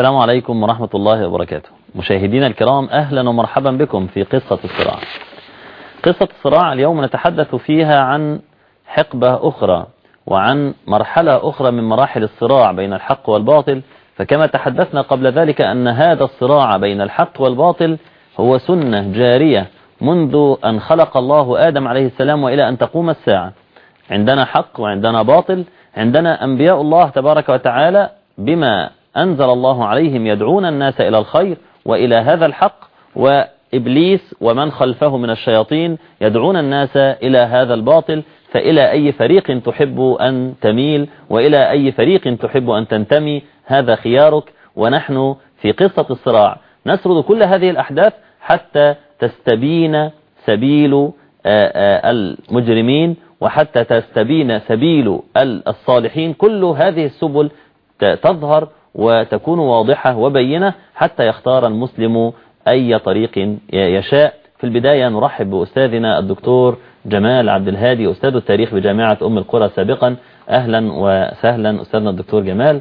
السلام عليكم ورحمة الله وبركاته. مشاهدينا الكرام أهلا ومرحبا بكم في قصة الصراع. قصة الصراع اليوم نتحدث فيها عن حقبة أخرى وعن مرحلة أخرى من مراحل الصراع بين الحق والباطل. فكما تحدثنا قبل ذلك أن هذا الصراع بين الحق والباطل هو سنة جارية منذ أن خلق الله آدم عليه السلام وإلى أن تقوم الساعة. عندنا حق وعندنا باطل. عندنا أنبياء الله تبارك وتعالى بما أنزل الله عليهم يدعون الناس إلى الخير وإلى هذا الحق وإبليس ومن خلفه من الشياطين يدعون الناس إلى هذا الباطل فإلى أي فريق تحب أن تميل وإلى أي فريق تحب أن تنتمي هذا خيارك. ونحن في قصة الصراع نسرد كل هذه الأحداث حتى تستبين سبيل المجرمين وحتى تستبين سبيل الصالحين. كل هذه السبل تظهر وتكون واضحة وبينة حتى يختار المسلم أي طريق يشاء. في البداية نرحب بأستاذنا الدكتور جمال عبد الهادي أستاذ التاريخ بجامعة أم القرى سابقا. أهلا وسهلا أستاذنا الدكتور جمال.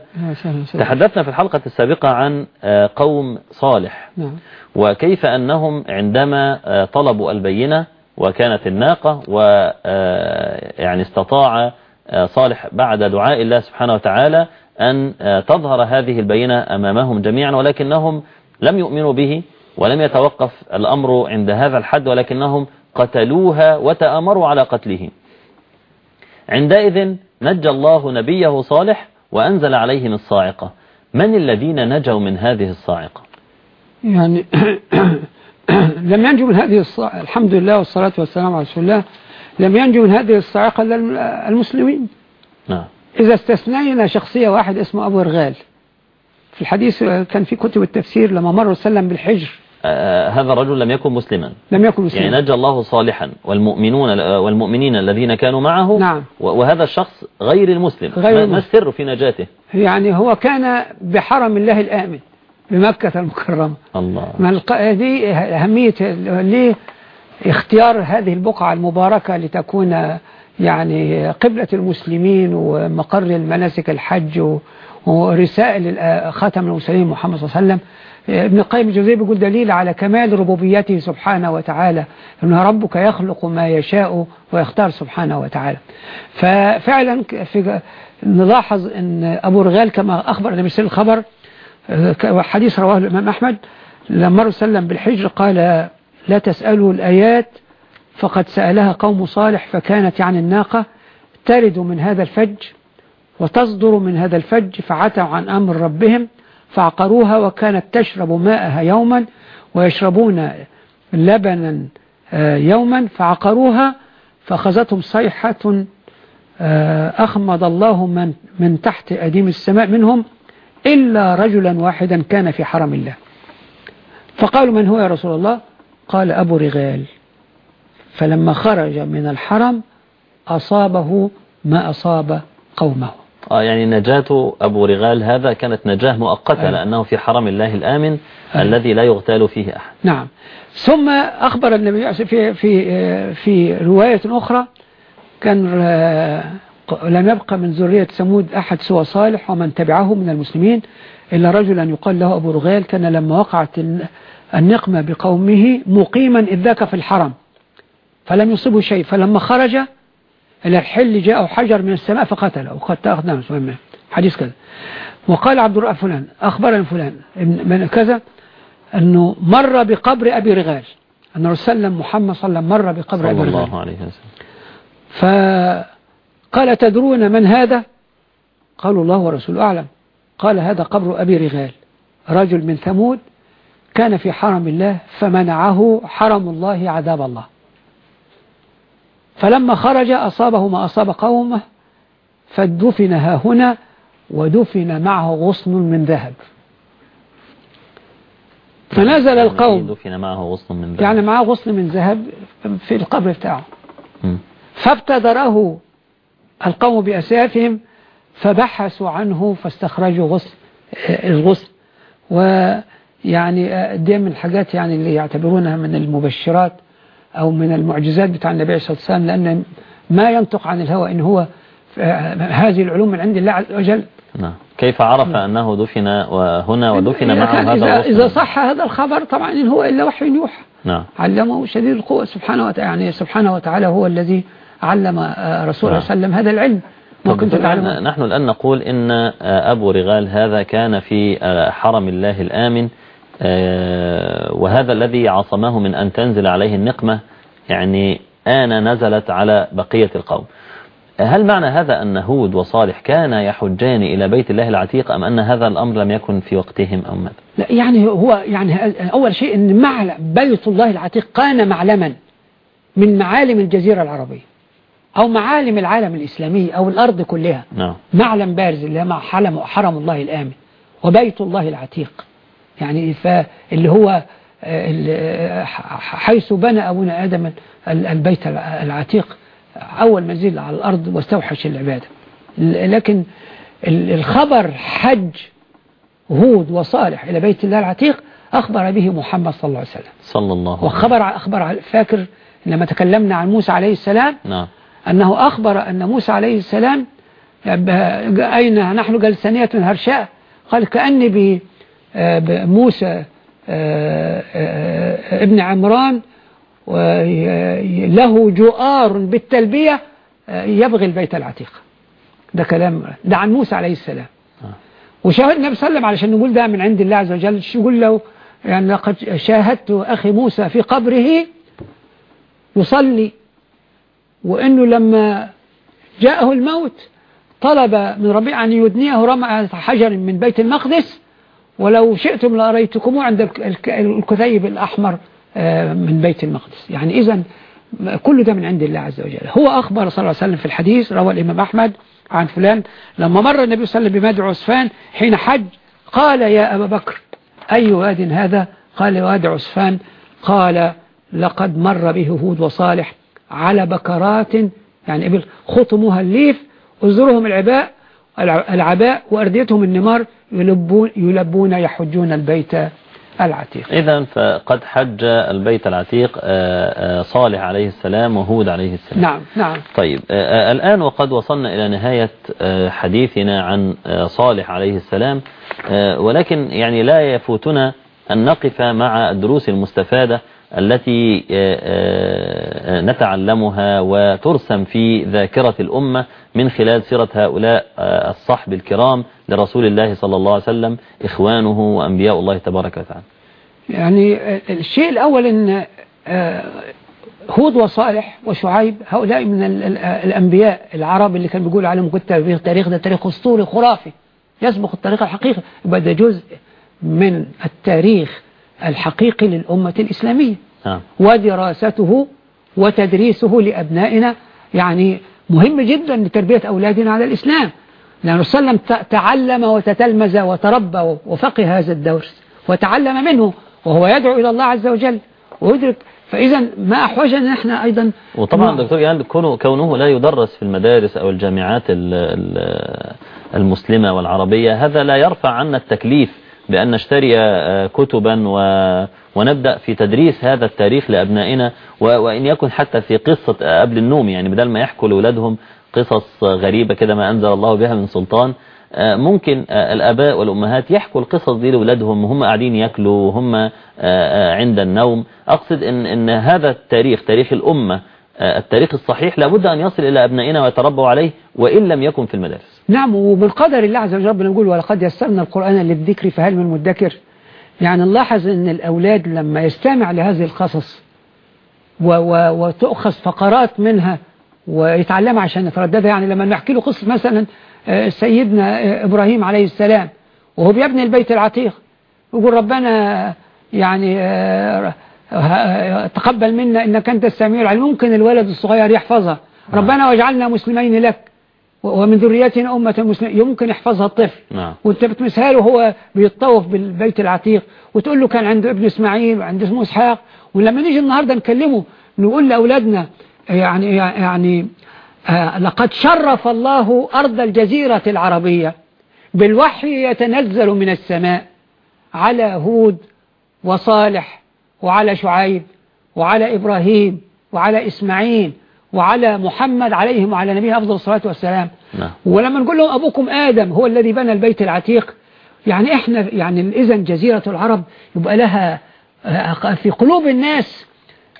تحدثنا في الحلقة السابقة عن قوم صالح. نعم. وكيف أنهم عندما طلبوا البينة وكانت الناقة ويعني استطاع صالح بعد دعاء الله سبحانه وتعالى أن تظهر هذه البينة أمامهم جميعا ولكنهم لم يؤمنوا به ولم يتوقف الأمر عند هذا الحد ولكنهم قتلوها وتآمروا على قتله. عندئذ نجى الله نبيه صالح وأنزل عليهم الصاعقة. من الذين نجوا من هذه الصاعقة؟ يعني لم ينجوا من هذه الصاعقة الحمد لله والصلاة والسلام على رسول الله. لم ينجوا من هذه الصاعقة إلا المسلمين. نعم. إذا استثنينا شخصية واحد اسمه أبو رغال في الحديث كان في كتب التفسير لما مر وسلم بالحجر. آه هذا الرجل لم يكن مسلما. لم يكن مسلما. يعني نجى الله صالحا والمؤمنون والمؤمنين الذين كانوا معه نعم. وهذا الشخص غير المسلم. غير ما السر في نجاته؟ يعني هو كان بحرم الله الآمن بمكة المكرمة. الله. من دي أهمية ليه اختيار هذه البقعة المباركة لتكون يعني قبلة المسلمين ومقر المناسك الحج ورسائل خاتم المرسلين محمد صلى الله عليه وسلم. ابن القيم الجوزي بيقول دليل على كمال ربوبيته سبحانه وتعالى ان ربك يخلق ما يشاء ويختار سبحانه وتعالى. ففعلا في نلاحظ إن أبو رغال كما الله عليه وسلم الخبر حديث رواه الإمام أحمد لما رسول سلم بالحجر قال لا تسألوا الآيات فقد سألها قوم صالح فكانت يعني الناقة ترد من هذا الفج وتصدر من هذا الفج فعتوا عن أمر ربهم فعقروها وكانت تشرب ماءها يوما ويشربون لبنا يوما فعقروها فأخذتهم صيحة أخمض الله من, من تحت أديم السماء منهم إلا رجلا واحدا كان في حرم الله. فقالوا من هو يا رسول الله؟ قال أبو رغال. فلما خرج من الحرم أصابه ما أصاب قومه آه يعني نجاة أبو رغال هذا كانت نجاة مؤقتة آه. لأنه في حرم الله الآمن آه. الذي لا يغتال فيه أحد نعم ثم أخبر النبي في في في رواية أخرى كان لم يبقى من ذرية ثمود أحد سوى صالح ومن تبعه من المسلمين إلا رجلا يقال له أبو رغال كان لما وقعت النقمة بقومه مقيما إذ ذاك في الحرم فلم يصبه شيء. فلما خرج إلى الحل جاءه حجر من السماء فقتله. وقد نفسه منه حديث كذا. وقال عبد الرؤى فلان أخبرني فلان من كذا أنه مر بقبر أبي رغال أن رسول الله محمد صلى الله عليه وسلم مر بقبر صلى أبي رغال الله عليه وسلم. فقال تدرون من هذا؟ قالوا الله ورسوله أعلم. قال هذا قبر أبي رغال رجل من ثمود كان في حرم الله فمنعه حرم الله عذاب الله. فلما خرج أصابه ما أصاب قومه فدفن ها هنا ودفن معه غصن من ذهب. فنزل القوم. دفن معه غصن من ذهب. يعني معه غصن من ذهب في القبر بتاعه. فابتدره القوم بأسيافهم فبحثوا عنه فاستخرجوا غصن الغصن. ويعني دي من الحاجات يعني اللي يعتبرونها من المبشرات. أو من المعجزات بتاع النبي صلى الله عليه وسلم لأن ما ينطق عن الهوى إن هو هذه العلوم من عند الله عز وجل. نعم. كيف عرف أنه دفن وهنا ودفن معه هذا إذا, إذا صح هذا الخبر طبعا إن هو إلا وحي يوحى. نعم. علمه شديد القوة سبحانه وتعالى يعني سبحانه وتعالى هو الذي علم آه، رسول الله نعم. صلى الله عليه وسلم هذا العلم. ما كنت تعلمه. نحن الآن نقول إن آه، أبو رغال هذا كان في آه، حرم الله الآمن آه، وهذا الذي عصمه من أن تنزل عليه النقمة يعني آن نزلت على بقية القوم. هل معنى هذا أن هود وصالح كان يحجان إلى بيت الله العتيق أم أن هذا الأمر لم يكن في وقتهم أو ماذا؟ لا يعني هو يعني أول شيء أن معلم بيت الله العتيق كان معلما من معالم الجزيرة العربية أو معالم العالم الإسلامي أو الأرض كلها. نعم. معلم بارز اللي هو حرم الله الآمن وبيت الله العتيق. يعني فاللي هو آه، آه، حيث بنى أبونا آدم ال- البيت الع- العتيق أول منزل على الأرض واستوحش العبادة. لكن ال- الخبر حج هود وصالح إلى بيت الله العتيق أخبر به محمد صلى الله عليه وسلم. صلى الله عليه وسلم. وخبر أخبر فاكر لما تكلمنا عن موسى عليه السلام؟ نعم. أنه أخبر أن موسى عليه السلام أين نحن جلسانية هرشاء؟ قال كأني آه، بموسى آه، آه، ابن عمران له جؤار بالتلبية يبغي البيت العتيق. ده كلام ده عن موسى عليه السلام. وشاهد النبي صلى الله عليه وسلم علشان نقول ده من عند الله عز وجل يقول له؟ يعني لقد شاهدت أخي موسى في قبره يصلي وأنه لما جاءه الموت طلب من ربيع أن يدنيه رمى حجر من بيت المقدس ولو شئتم لأريتكموه عند الك- الك- الكثيب الأحمر آه، من بيت المقدس. يعني إذا كل ده من عند الله عز وجل. هو أخبر صلى الله عليه وسلم في الحديث روى الإمام أحمد عن فلان لما مر النبي صلى الله عليه وسلم بمدع عسفان حين حج قال يا أبا بكر أي واد هذا؟ قال واد عسفان قال لقد مر به هود وصالح على بكرات يعني إبل خطمها الليف أزرهم العباء الع- العباء وأرديتهم النمار يلبون, يلبون يحجون البيت العتيق. إذا فقد حج البيت العتيق آه، آه، صالح عليه السلام وهود عليه السلام. نعم نعم. طيب آه، الآن وقد وصلنا إلى نهاية حديثنا عن صالح عليه السلام ولكن يعني لا يفوتنا أن نقف مع الدروس المستفادة التي نتعلمها وترسم في ذاكرة الأمة من خلال سيرة هؤلاء آه، الصحب الكرام لرسول الله صلى الله عليه وسلم إخوانه وأنبياء الله تبارك وتعالى. يعني آه، الشيء الأول أن آه، هود وصالح وشعيب هؤلاء من ال- ال- الأنبياء العرب اللي كان بيقول عليهم كنت التاريخ ده تاريخ أسطوري خرافي يسبق التاريخ الحقيقي. يبقى ده جزء من التاريخ الحقيقي للأمة الإسلامية. نعم. ودراسته وتدريسه لأبنائنا يعني مهم جدا لتربية أولادنا على الإسلام لأنه صلى الله عليه وسلم تعلم وتتلمذ وتربى وفقه هذا الدرس وتعلم منه وهو يدعو إلى الله عز وجل ويدرك. فإذا ما أحوجنا نحن أيضا وطبعا دكتور يعني كونه, كونه لا يدرس في المدارس أو الجامعات ال- ال- المسلمة والعربية هذا لا يرفع عنا التكليف بأن نشتري آه، كتبا و ونبدأ في تدريس هذا التاريخ لأبنائنا وإن يكن حتى في قصة قبل النوم يعني بدل ما يحكوا لأولادهم قصص غريبة كده ما أنزل الله بها من سلطان آه، ممكن آه، الآباء والأمهات يحكوا القصص دي لأولادهم وهم قاعدين ياكلوا وهم آه، عند النوم. أقصد إن, إن هذا التاريخ تاريخ الأمة التاريخ الصحيح لابد أن يصل إلى أبنائنا ويتربوا عليه وإن لم يكن في المدارس. نعم ومن قدر الله عز وجل ربنا يقول ولقد يسرنا القرآن للذكر فهل من مدكر؟ يعني نلاحظ إن الأولاد لما يستمع لهذه القصص و و وتؤخذ فقرات منها ويتعلمها عشان يترددها يعني لما نحكي له قصة مثلا آه، سيدنا آه، إبراهيم عليه السلام وهو بيبني البيت العتيق يقول ربنا يعني آه، تقبل منا إنك أنت السميع العليم ممكن الولد الصغير يحفظها. ربنا واجعلنا مسلمين لك. ومن ذريتنا أمة مسلمة. يمكن يحفظها الطفل. نعم. وانت بتمسها له وهو بيتطوف بالبيت العتيق. وتقول له كان عنده ابن إسماعيل وعنده اسمه إسحاق. ولما نيجي النهارده نكلمه نقول لأولادنا يعني يعني آه لقد شرف الله أرض الجزيرة العربية بالوحي يتنزل من السماء على هود وصالح وعلى شعيب وعلى إبراهيم وعلى إسماعيل وعلى محمد عليهم وعلى نبيه أفضل الصلاة والسلام. نعم. ولما نقول لهم أبوكم آدم هو الذي بنى البيت العتيق يعني إحنا يعني إذا جزيرة العرب يبقى لها آه، في قلوب الناس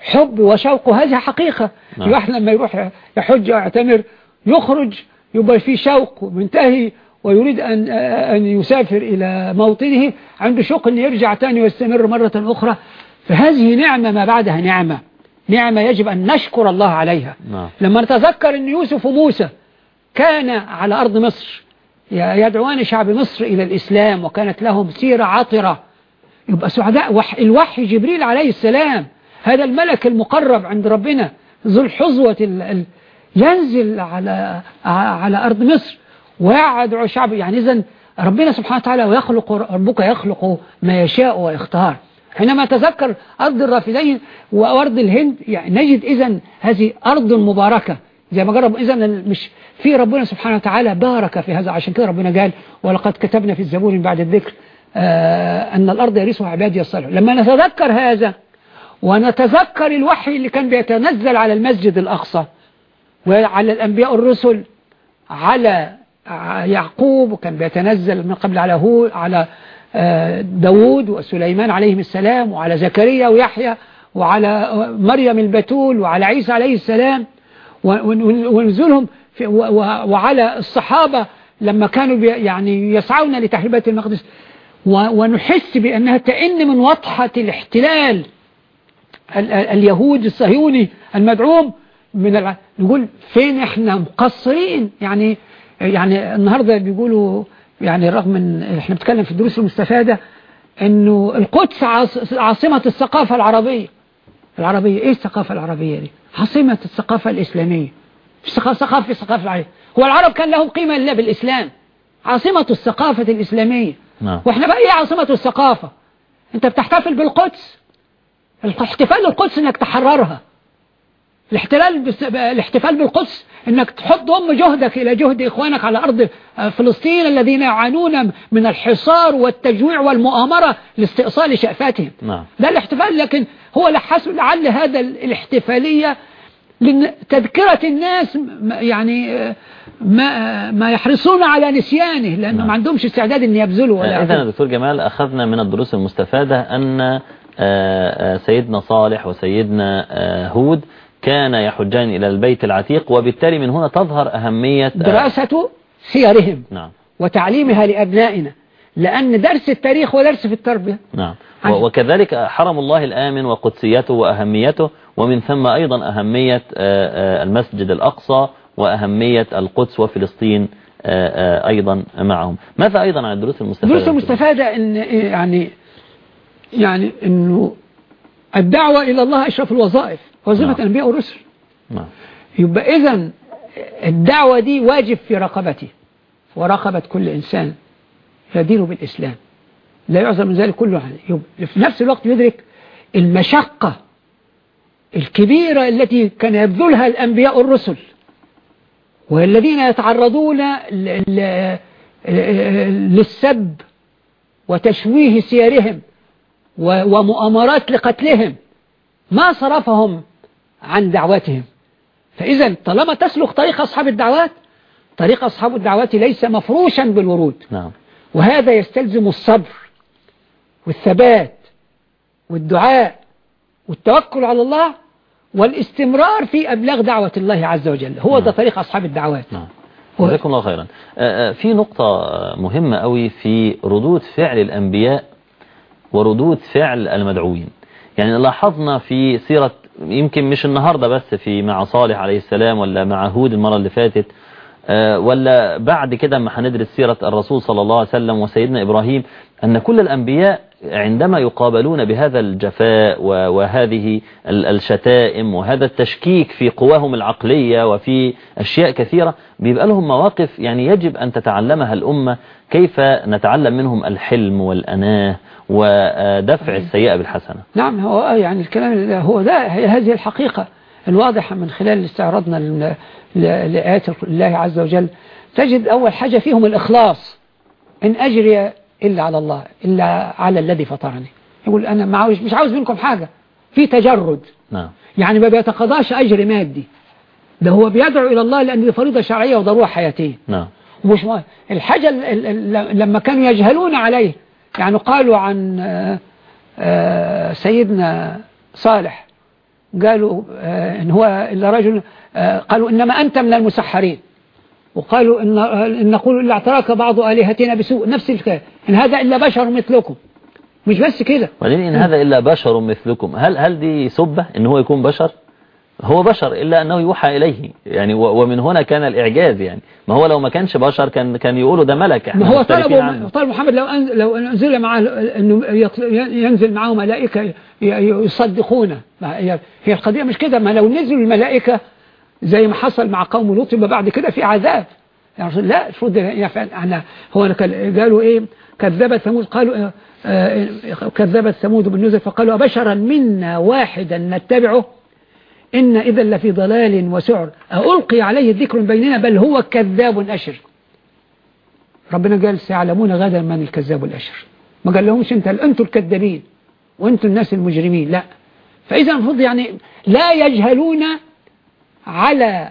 حب وشوق وهذه حقيقة. نعم. الواحد لما يروح يحج أو يعتمر يخرج يبقى في شوق ومنتهي ويريد أن آه، أن يسافر إلى موطنه عنده شوق أن يرجع تاني ويستمر مرة أخرى. فهذه نعمة ما بعدها نعمة. نعمة يجب أن نشكر الله عليها. نعم. لما نتذكر أن يوسف وموسى كان على أرض مصر يدعوان شعب مصر إلى الإسلام وكانت لهم سيرة عطرة. يبقى سعداء وح الوحي جبريل عليه السلام هذا الملك المقرب عند ربنا ذو الحظوة ال- ال- ينزل على على أرض مصر ويدعو شعب. يعني إذن ربنا سبحانه وتعالى ويخلق ربك يخلق ما يشاء ويختار. حينما تذكر أرض الرافدين وأرض الهند يعني نجد إذن هذه أرض مباركة. زي ما جرب إذن مش في ربنا سبحانه وتعالى بارك في هذا عشان كده ربنا قال ولقد كتبنا في الزبور بعد الذكر آه أن الأرض يرثها عبادي الصالحون. لما نتذكر هذا ونتذكر الوحي اللي كان بيتنزل على المسجد الأقصى وعلى الأنبياء الرسل على يعقوب وكان بيتنزل من قبل على هو على داود وسليمان عليهم السلام وعلى زكريا ويحيى وعلى مريم البتول وعلى عيسى عليه السلام ونزولهم وعلى الصحابة لما كانوا يعني يسعون لتحرير بيت المقدس ونحس بأنها تئن من وطحة الاحتلال ال- ال- اليهود الصهيوني المدعوم من. نقول فين إحنا مقصرين يعني يعني النهارده بيقولوا يعني رغم إن إحنا بنتكلم في الدروس المستفادة إنه القدس عاص- عاصمة الثقافة العربية. العربية إيه الثقافة العربية دي؟ عاصمة الثقافة الإسلامية. مش ثقافة ثقافة الثقافه العربية. هو العرب كان لهم قيمة إلا بالإسلام. عاصمة الثقافة الإسلامية. نعم. وإحنا بقى إيه عاصمة الثقافة؟ أنت بتحتفل بالقدس. الاحتفال بالقدس إنك تحررها. الاحتلال بس... الاحتفال بالقدس إنك تحط ضم جهدك إلى جهد إخوانك على أرض آه، فلسطين الذين يعانون من الحصار والتجويع والمؤامرة لاستئصال شأفاتهم. نعم. ده الاحتفال لكن هو لحس لعل هذا ال- الاحتفالية لتذكرة الناس يعني آه، ما ما يحرصون على نسيانه لأنه نعم. ما عندهمش استعداد أن يبذلوا ولا إذا دكتور جمال أخذنا من الدروس المستفادة أن آه، آه، سيدنا صالح وسيدنا آه، هود كان يحجان إلى البيت العتيق وبالتالي من هنا تظهر أهمية آه، دراسة سيرهم نعم. وتعليمها لأبنائنا لأن درس التاريخ ودرس في التربية. نعم. وكذلك حرم الله الآمن وقدسيته وأهميته ومن ثم أيضا أهمية آه، آه، المسجد الأقصى وأهمية القدس وفلسطين أيضا معهم. ماذا أيضا عن الدروس المستفادة؟ الدروس المستفادة إن يعني يعني إنه الدعوة إلى الله أشرف الوظائف. وظيفة نعم. الأنبياء والرسل نعم. يبقى إذا الدعوة دي واجب في رقبتي ورقبة كل إنسان يدين بالإسلام. لا يعذر من ذلك كله. في نفس الوقت يدرك المشقة الكبيرة التي كان يبذلها الأنبياء الرسل. والذين يتعرضون للسب وتشويه سيرهم ومؤامرات لقتلهم ما صرفهم عن دعوتهم فإذا طالما تسلك طريق أصحاب الدعوات طريق أصحاب الدعوات ليس مفروشا بالورود. نعم. وهذا يستلزم الصبر والثبات والدعاء والتوكل على الله والاستمرار في أبلاغ دعوة الله عز وجل. هو ده نعم. طريق أصحاب الدعوات. نعم. جزاكم الله خيرا. آه، آه، في نقطة مهمة قوي في ردود فعل الأنبياء وردود فعل المدعوين. يعني لاحظنا في سيرة يمكن مش النهاردة بس في مع صالح عليه السلام ولا مع هود المرة اللي فاتت آه، ولا بعد كده ما هندرس سيرة الرسول صلى الله عليه وسلم وسيدنا إبراهيم أن كل الأنبياء عندما يقابلون بهذا الجفاء وهذه ال- الشتائم وهذا التشكيك في قواهم العقلية وفي أشياء كثيرة بيبقى لهم مواقف يعني يجب أن تتعلمها الأمة كيف نتعلم منهم الحلم والأناة. ودفع السيئة بالحسنة. نعم هو يعني الكلام هو ده هذه الحقيقة الواضحة من خلال استعراضنا لآيات الله عز وجل. تجد أول حاجة فيهم الإخلاص. إن أجري إلا على الله إلا على الذي فطرني. يقول أنا ما عاوز مش عاوز منكم حاجة. في تجرد. نعم. يعني ما بيتقاضاش أجر مادي. ده هو بيدعو إلى الله لأن دي فريضة شرعية وضرورة حياتية. نعم. مش مهم. الحاجة ال- ال- ال- لما كانوا يجهلون عليه يعني قالوا عن آه، آه، سيدنا صالح. قالوا آه، إن هو إلا رجل قالوا إنما أنت من المسحرين. وقالوا إن, إن نقول إلا اعتراك بعض آلهتنا بسوء نفس الكلام. إن هذا إلا بشر مثلكم. مش بس كده. وبعدين إن هذا إلا بشر مثلكم؟ هل هل دي سبة إن هو يكون بشر؟ هو بشر إلا أنه يوحى إليه. يعني ومن هنا كان الإعجاز يعني. ما هو لو ما كانش بشر كان كان يقولوا ده ملك. ما هو عنه. طلب محمد لو أن لو أنزل معه أنه ينزل معه ملائكة يصدقونه هي القضية مش كده. ما لو نزلوا الملائكة زي ما حصل مع قوم لوط يبقى بعد كده في عذاب. يعني لا يفعل أنا هو قالوا إيه؟ كذبت ثمود. قالوا آه، آه، كذبت ثمود بالنزل فقالوا بشرا منا واحدا نتبعه؟ إن إذا لفي ضلال وسعر. ألقي عليه من بيننا بل هو كذاب أشر. ربنا قال سيعلمون غدا من الكذاب الأشر. ما قال لهمش أنت أنتوا الكذابين؟ وانتوا الناس المجرمين؟ لا. فإذا المفروض يعني لا يجهلون على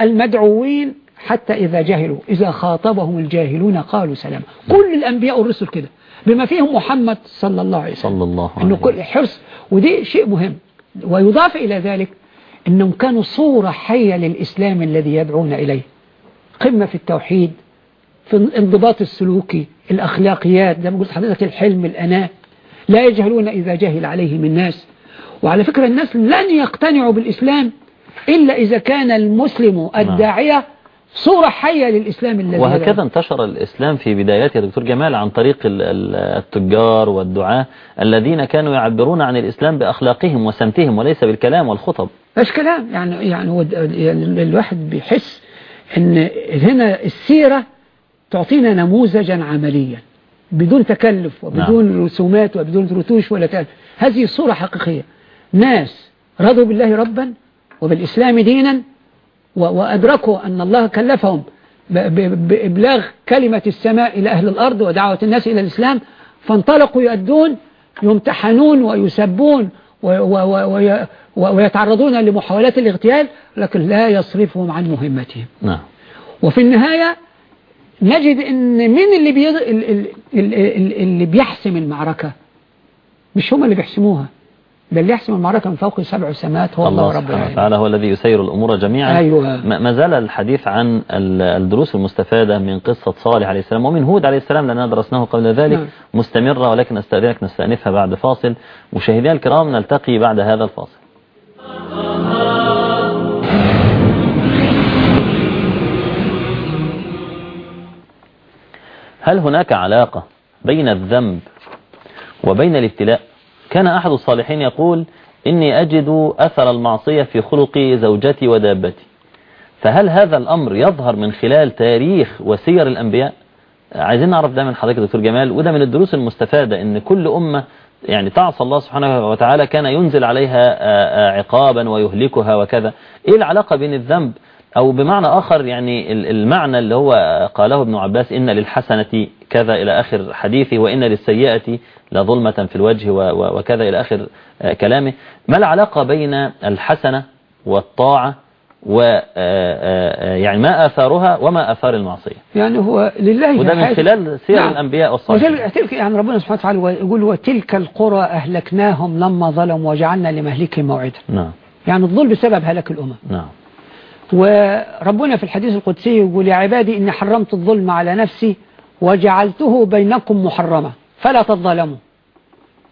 المدعوين حتى إذا جهلوا. إذا خاطبهم الجاهلون قالوا سلاما. كل الأنبياء والرسل كده. بما فيهم محمد صلى الله عليه وسلم. صلى الله عليه إنه كل حرص. ودي شيء مهم. ويضاف إلى ذلك أنهم كانوا صورة حية للإسلام الذي يدعون إليه. قمة في التوحيد في الانضباط السلوكي الأخلاقيات زي ما قلت حضرتك الحلم الأناة. لا يجهلون إذا جهل عليهم الناس. وعلى فكرة الناس لن يقتنعوا بالإسلام إلا إذا كان المسلم الداعية صورة حية للإسلام الذي وهكذا. انتشر الإسلام في بداياته يا دكتور جمال عن طريق ال- ال- التجار والدعاة الذين كانوا يعبرون عن الإسلام بأخلاقهم وسمتهم وليس بالكلام والخطب مش كلام يعني يعني يعني الواحد بيحس إن هنا السيرة تعطينا نموذجا عمليا بدون تكلف وبدون نعم. رسومات وبدون رتوش ولا كلام هذه صورة حقيقية ناس رضوا بالله ربا وبالإسلام دينا وأدركوا أن الله كلفهم بإبلاغ كلمة السماء إلى أهل الأرض ودعوة الناس إلى الإسلام فانطلقوا يؤدون يمتحنون ويسبون ويتعرضون لمحاولات الاغتيال لكن لا يصرفهم عن مهمتهم. نعم. وفي النهاية نجد إن مين اللي بيض... ال- ال- ال- ال- اللي بيحسم المعركة؟ مش هم اللي بيحسموها. ده اللي يحسم المعركة من فوق سبع سماوات هو الله, الله رب العالمين. وتعالى هو الذي يسير الأمور جميعا. أيوة. ما زال الحديث عن ال- الدروس المستفادة من قصة صالح عليه السلام ومن هود عليه السلام لأننا درسناه قبل ذلك نعم. مستمرة ولكن أستأذنك نستأنفها بعد فاصل. مشاهدينا الكرام نلتقي بعد هذا الفاصل. هل هناك علاقة بين الذنب وبين الابتلاء؟ كان أحد الصالحين يقول إني أجد أثر المعصية في خلق زوجتي ودابتي. فهل هذا الأمر يظهر من خلال تاريخ وسير الأنبياء؟ عايزين نعرف ده من حضرتك دكتور جمال وده من الدروس المستفادة إن كل أمة يعني تعصى الله سبحانه وتعالى كان ينزل عليها عقابا ويهلكها وكذا. إيه العلاقة بين الذنب أو بمعنى آخر يعني ال- المعنى اللي هو قاله ابن عباس إن للحسنة كذا إلى آخر حديثه وإن للسيئة لظلمة في الوجه وكذا إلى آخر آه، كلامه. ما العلاقة بين الحسنة والطاعة و آه، آه، يعني ما آثارها وما آثار المعصية؟ يعني هو لله وده من خلال سير نعم. الأنبياء والصالحين. تلك يعني ربنا سبحانه وتعالى يقول وتلك القرى أهلكناهم لما ظلموا وجعلنا لمهلكهم موعدا. نعم. يعني الظلم بسبب هلاك الأمم. نعم. وربنا في الحديث القدسي يقول يا عبادي إني حرمت الظلم على نفسي وجعلته بينكم محرمة فلا تظلموا.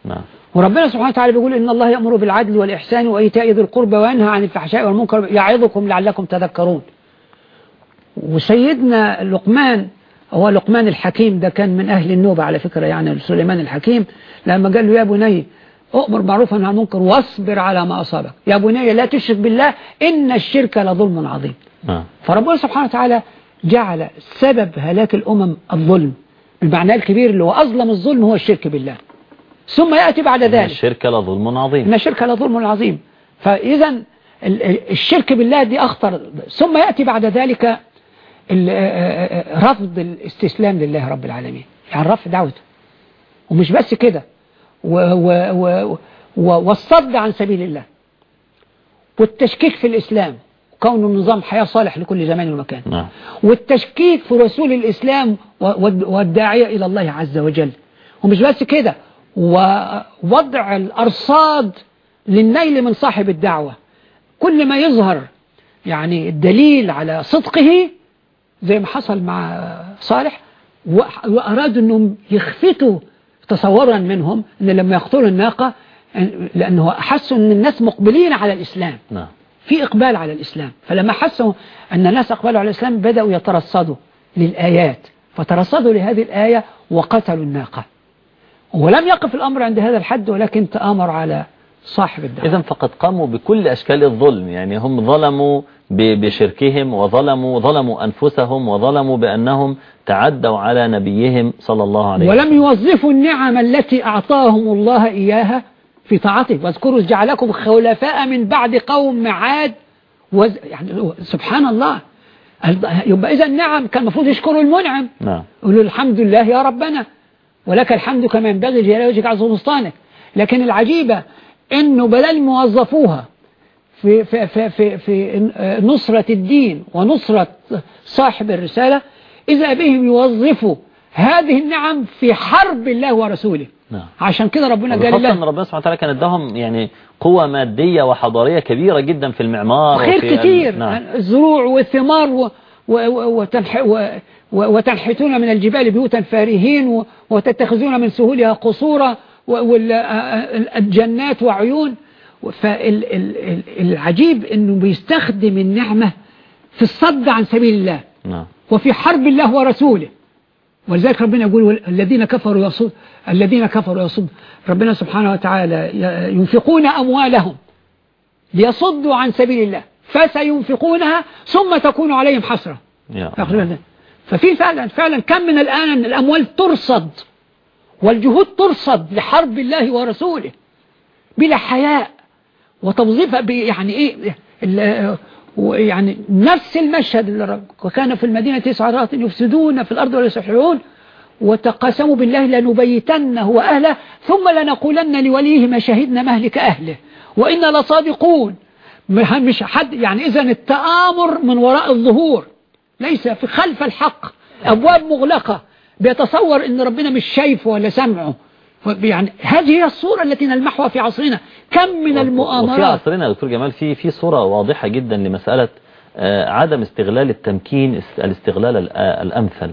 نعم. وربنا سبحانه وتعالى بيقول إن الله يأمر بالعدل والإحسان وإيتاء ذي القربى وينهى عن الفحشاء والمنكر يعظكم لعلكم تذكرون. وسيدنا لقمان هو لقمان الحكيم ده كان من أهل النوبة على فكرة يعني سليمان الحكيم لما قال له يا بني أؤمر معروفا عن المنكر واصبر على ما أصابك. يا بني لا تشرك بالله إن الشرك لظلم عظيم. نعم فربنا سبحانه وتعالى جعل سبب هلاك الأمم الظلم. المعنى الكبير اللي هو أظلم الظلم هو الشرك بالله. ثم يأتي بعد إن ذلك. الشرك لظلم عظيم. إن الشرك لظلم عظيم. فإذا ال- ال- الشرك بالله دي أخطر. ثم يأتي بعد ذلك آه، آه، آه، رفض الاستسلام لله رب العالمين. يعني رفض دعوته. ومش بس كده. والصد عن سبيل الله. والتشكيك في الإسلام كونه نظام حياة صالح لكل زمان ومكان. نعم. والتشكيك في رسول الإسلام والداعية إلى الله عز وجل. ومش بس كده ووضع الأرصاد للنيل من صاحب الدعوة. كل ما يظهر يعني الدليل على صدقه زي ما حصل مع صالح وأرادوا أنهم يخفتوا تصورا منهم أن لما يقتلوا الناقة لأنه حسوا أن الناس مقبلين على الإسلام. نعم. في إقبال على الإسلام. فلما حسوا أن الناس أقبلوا على الإسلام بدأوا يترصدوا للآيات. فترصدوا لهذه الآية وقتلوا الناقة. ولم يقف الأمر عند هذا الحد ولكن تآمر على صاحب الدعوة. إذا فقد قاموا بكل أشكال الظلم. يعني هم ظلموا بشركهم وظلموا ظلموا أنفسهم وظلموا بأنهم تعدوا على نبيهم صلى الله عليه وسلم. ولم يوظفوا النعم التي أعطاهم الله إياها في طاعته. واذكروا جعلكم خلفاء من بعد قوم عاد وز... يعني سبحان الله. يبقى إذا النعم كان المفروض يشكروا المنعم. نعم. يقولوا الحمد لله يا ربنا ولك الحمد كما ينبغي جلال وجهك عز سلطانك لكن العجيبة إنه بدل موظفوها في, في, في, في, في نصرة الدين ونصرة صاحب الرسالة إذا بهم يوظفوا هذه النعم في حرب الله ورسوله نعم. عشان كده ربنا قال الله إن ربنا سبحانه وتعالى كان اداهم يعني قوة مادية وحضارية كبيرة جدا في المعمار خير كتير نعم. الزروع والثمار و... و... وتنح... و... وتنحتون من الجبال بيوتا فارهين وتتخذون من سهولها قصورا والجنات وعيون فالعجيب إنه بيستخدم النعمة في الصد عن سبيل الله. نعم. وفي حرب الله ورسوله. ولذلك ربنا يقول الذين كفروا يصد الذين كفروا يصد ربنا سبحانه وتعالى ينفقون أموالهم ليصدوا عن سبيل الله. فسينفقونها ثم تكون عليهم حسرة. ففي فعلا فعلا كم من الآن الأموال ترصد والجهود ترصد لحرب الله ورسوله بلا حياء. وتوظيفها يعني إيه يعني نفس المشهد وكان في المدينة تسعة رات يفسدون في الأرض ولا يصححون وتقاسموا بالله لنبيتنه وأهله ثم لنقولن لوليه ما شهدنا مهلك أهله. وإنا لصادقون. مش حد يعني إذا التآمر من وراء الظهور. ليس في خلف الحق. أبواب مغلقة. بيتصور إن ربنا مش شايفه ولا سمعه يعني هذه هي الصورة التي نلمحها في عصرنا. كم من المؤامرات؟ وفي عصرنا دكتور جمال في في صورة واضحة جدا لمسألة عدم استغلال التمكين الاستغلال الأمثل.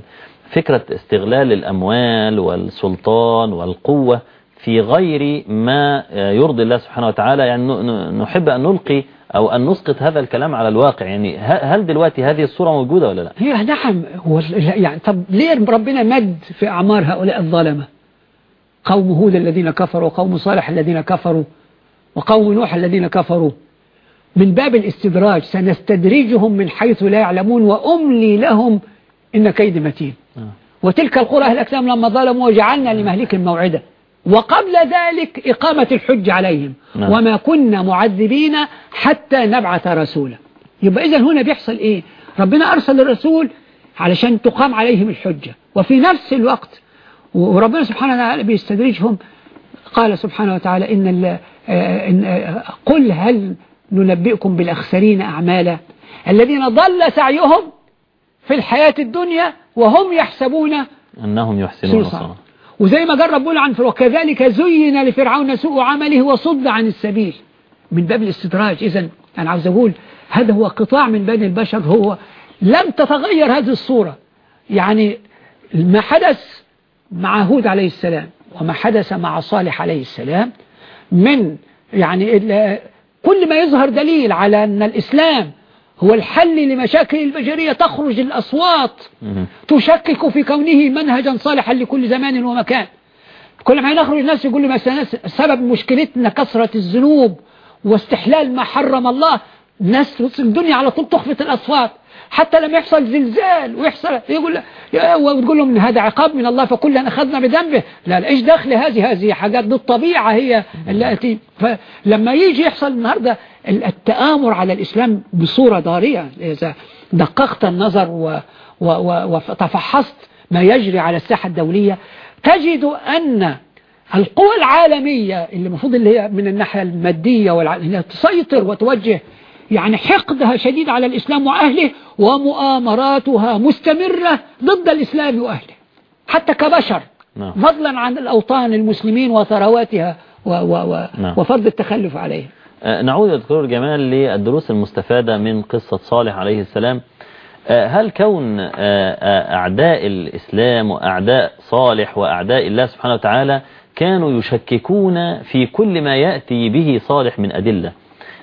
فكرة استغلال الأموال والسلطان والقوة في غير ما يرضي الله سبحانه وتعالى. يعني نحب أن نلقي أو أن نسقط هذا الكلام على الواقع. يعني هل دلوقتي هذه الصورة موجودة ولا لا؟ هي نعم. يعني طب ليه ربنا مد في أعمار هؤلاء الظلمة قوم هود الذين كفروا وقوم صالح الذين كفروا. وقوم نوح الذين كفروا. من باب الاستدراج سنستدرجهم من حيث لا يعلمون وأملي لهم إن كيد متين. وتلك القرى أهل الأكلام لما ظلموا وجعلنا لمهلك موعدا. وقبل ذلك إقامة الحج عليهم. نعم. وما كنا معذبين حتى نبعث رسولا. يبقى إذا هنا بيحصل إيه؟ ربنا أرسل الرسول علشان تقام عليهم الحجة. وفي نفس الوقت وربنا سبحانه وتعالى بيستدرجهم قال سبحانه وتعالى إن قل هل ننبئكم بالأخسرين أعمالا؟ الذين ضل سعيهم في الحياة الدنيا وهم يحسبون أنهم يحسنون صنعا وزي ما قال ربنا عن وكذلك زين لفرعون سوء عمله وصد عن السبيل. من باب الاستدراج إذا أنا عاوز أقول هذا هو قطاع من بني البشر هو لم تتغير هذه الصورة. يعني ما حدث مع هود عليه السلام وما حدث مع صالح عليه السلام من يعني كل ما يظهر دليل على أن الإسلام هو الحل لمشاكل البشرية تخرج الأصوات تشكك في كونه منهجا صالحا لكل زمان ومكان. كل ما يخرج الناس يقول لي سبب مشكلتنا كثرة الذنوب واستحلال ما حرم الله الناس الدنيا على طول تخفت الأصوات. حتى لما يحصل زلزال ويحصل يقول وتقول لهم هذا عقاب من الله فكلنا أخذنا بذنبه. لا لا إيش دخل هذه هذه حاجات؟ دي الطبيعة هي التي فلما يجي يحصل النهاردة التآمر على الإسلام بصورة ضارية. إذا دققت النظر وتفحصت ما يجري على الساحة الدولية تجد أن القوى العالمية اللي المفروض اللي هي من الناحية المادية والعالمية تسيطر وتوجه يعني حقدها شديد على الإسلام وأهله ومؤامراتها مستمرة ضد الإسلام وأهله حتى كبشر نعم. فضلا عن الأوطان المسلمين وثرواتها و و و نعم. وفضل التخلف عليها آه، نعود دكتور جمال للدروس المستفادة من قصة صالح عليه السلام آه، هل كون آه، أعداء الإسلام وأعداء صالح وأعداء الله سبحانه وتعالى كانوا يشككون في كل ما يأتي به صالح من أدلة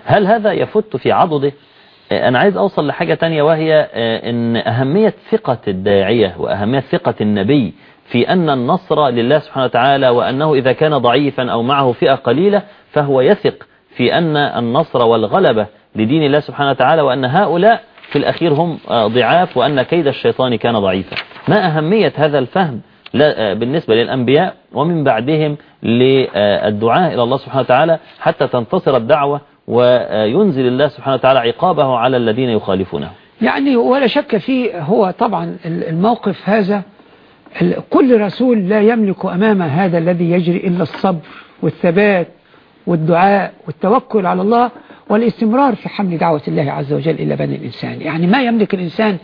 هل هذا يفت في عضده؟ آه، أنا عايز أوصل لحاجة تانية وهي آه، أن أهمية ثقة الداعية وأهمية ثقة النبي في أن النصر لله سبحانه وتعالى وأنه إذا كان ضعيفا أو معه فئة قليلة فهو يثق في أن النصر والغلبة لدين الله سبحانه وتعالى وأن هؤلاء في الأخير هم آه، ضعاف وأن كيد الشيطان كان ضعيفا. ما أهمية هذا الفهم بالنسبة للأنبياء ومن بعدهم للدعاء إلى الله سبحانه وتعالى حتى تنتصر الدعوة وينزل الله سبحانه وتعالى عقابه على الذين يخالفونه. يعني ولا شك فيه هو طبعا الموقف هذا كل رسول لا يملك أمام هذا الذي يجري إلا الصبر والثبات والدعاء والتوكل على الله والاستمرار في حمل دعوة الله عز وجل إلى بني الإنسان. يعني ما يملك الإنسان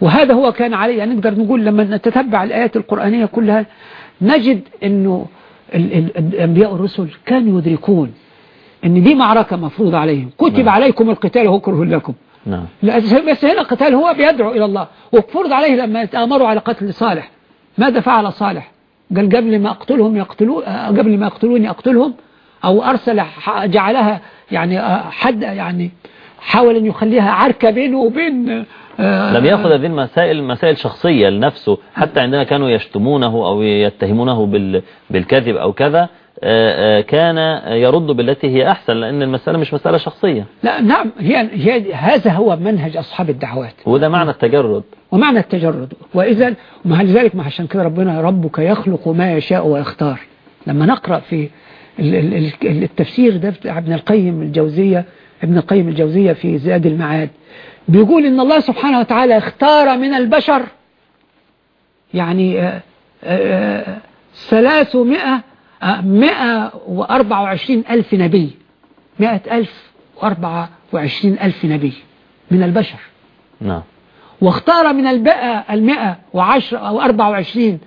وهذا هو كان عليه. يعني نقدر نقول لما نتتبع الآيات القرآنية كلها نجد أنه ال- ال- الأنبياء والرسل كانوا يدركون أن دي معركة مفروضة عليهم. كتب نعم. عليكم القتال وهو كره لكم. نعم. بس هنا القتال هو بيدعو إلى الله. وفرض عليه لما يتآمروا على قتل صالح. ماذا فعل صالح؟ قال قبل ما أقتلهم يقتلون قبل ما يقتلوني أقتلهم أو أرسل جعلها يعني آه، حد يعني حاول أن يخليها عركة بينه وبين آه، لم يأخذ هذه المسائل مسائل شخصية لنفسه حتى عندما كانوا يشتمونه أو يتهمونه بال- بالكذب أو كذا كان يرد بالتي هي أحسن لأن المسألة مش مسألة شخصية. لا نعم هي, هي هذا هو منهج أصحاب الدعوات. وده معنى التجرد. ومعنى التجرد. وإذا ومع ذلك ما عشان كده ربنا ربك يخلق ما يشاء ويختار. لما نقرأ في ال- ال- ال- التفسير ده ابن القيم الجوزية ابن القيم الجوزية في زاد المعاد بيقول إن الله سبحانه وتعالى اختار من البشر يعني آه، آه، ثلاثمائة آه، مائة وأربعة وعشرين ألف نبي. مائة ألف وعشرين ألف نبي من البشر. نعم. واختار من البقى المئة وعشر أو أربع وعشرين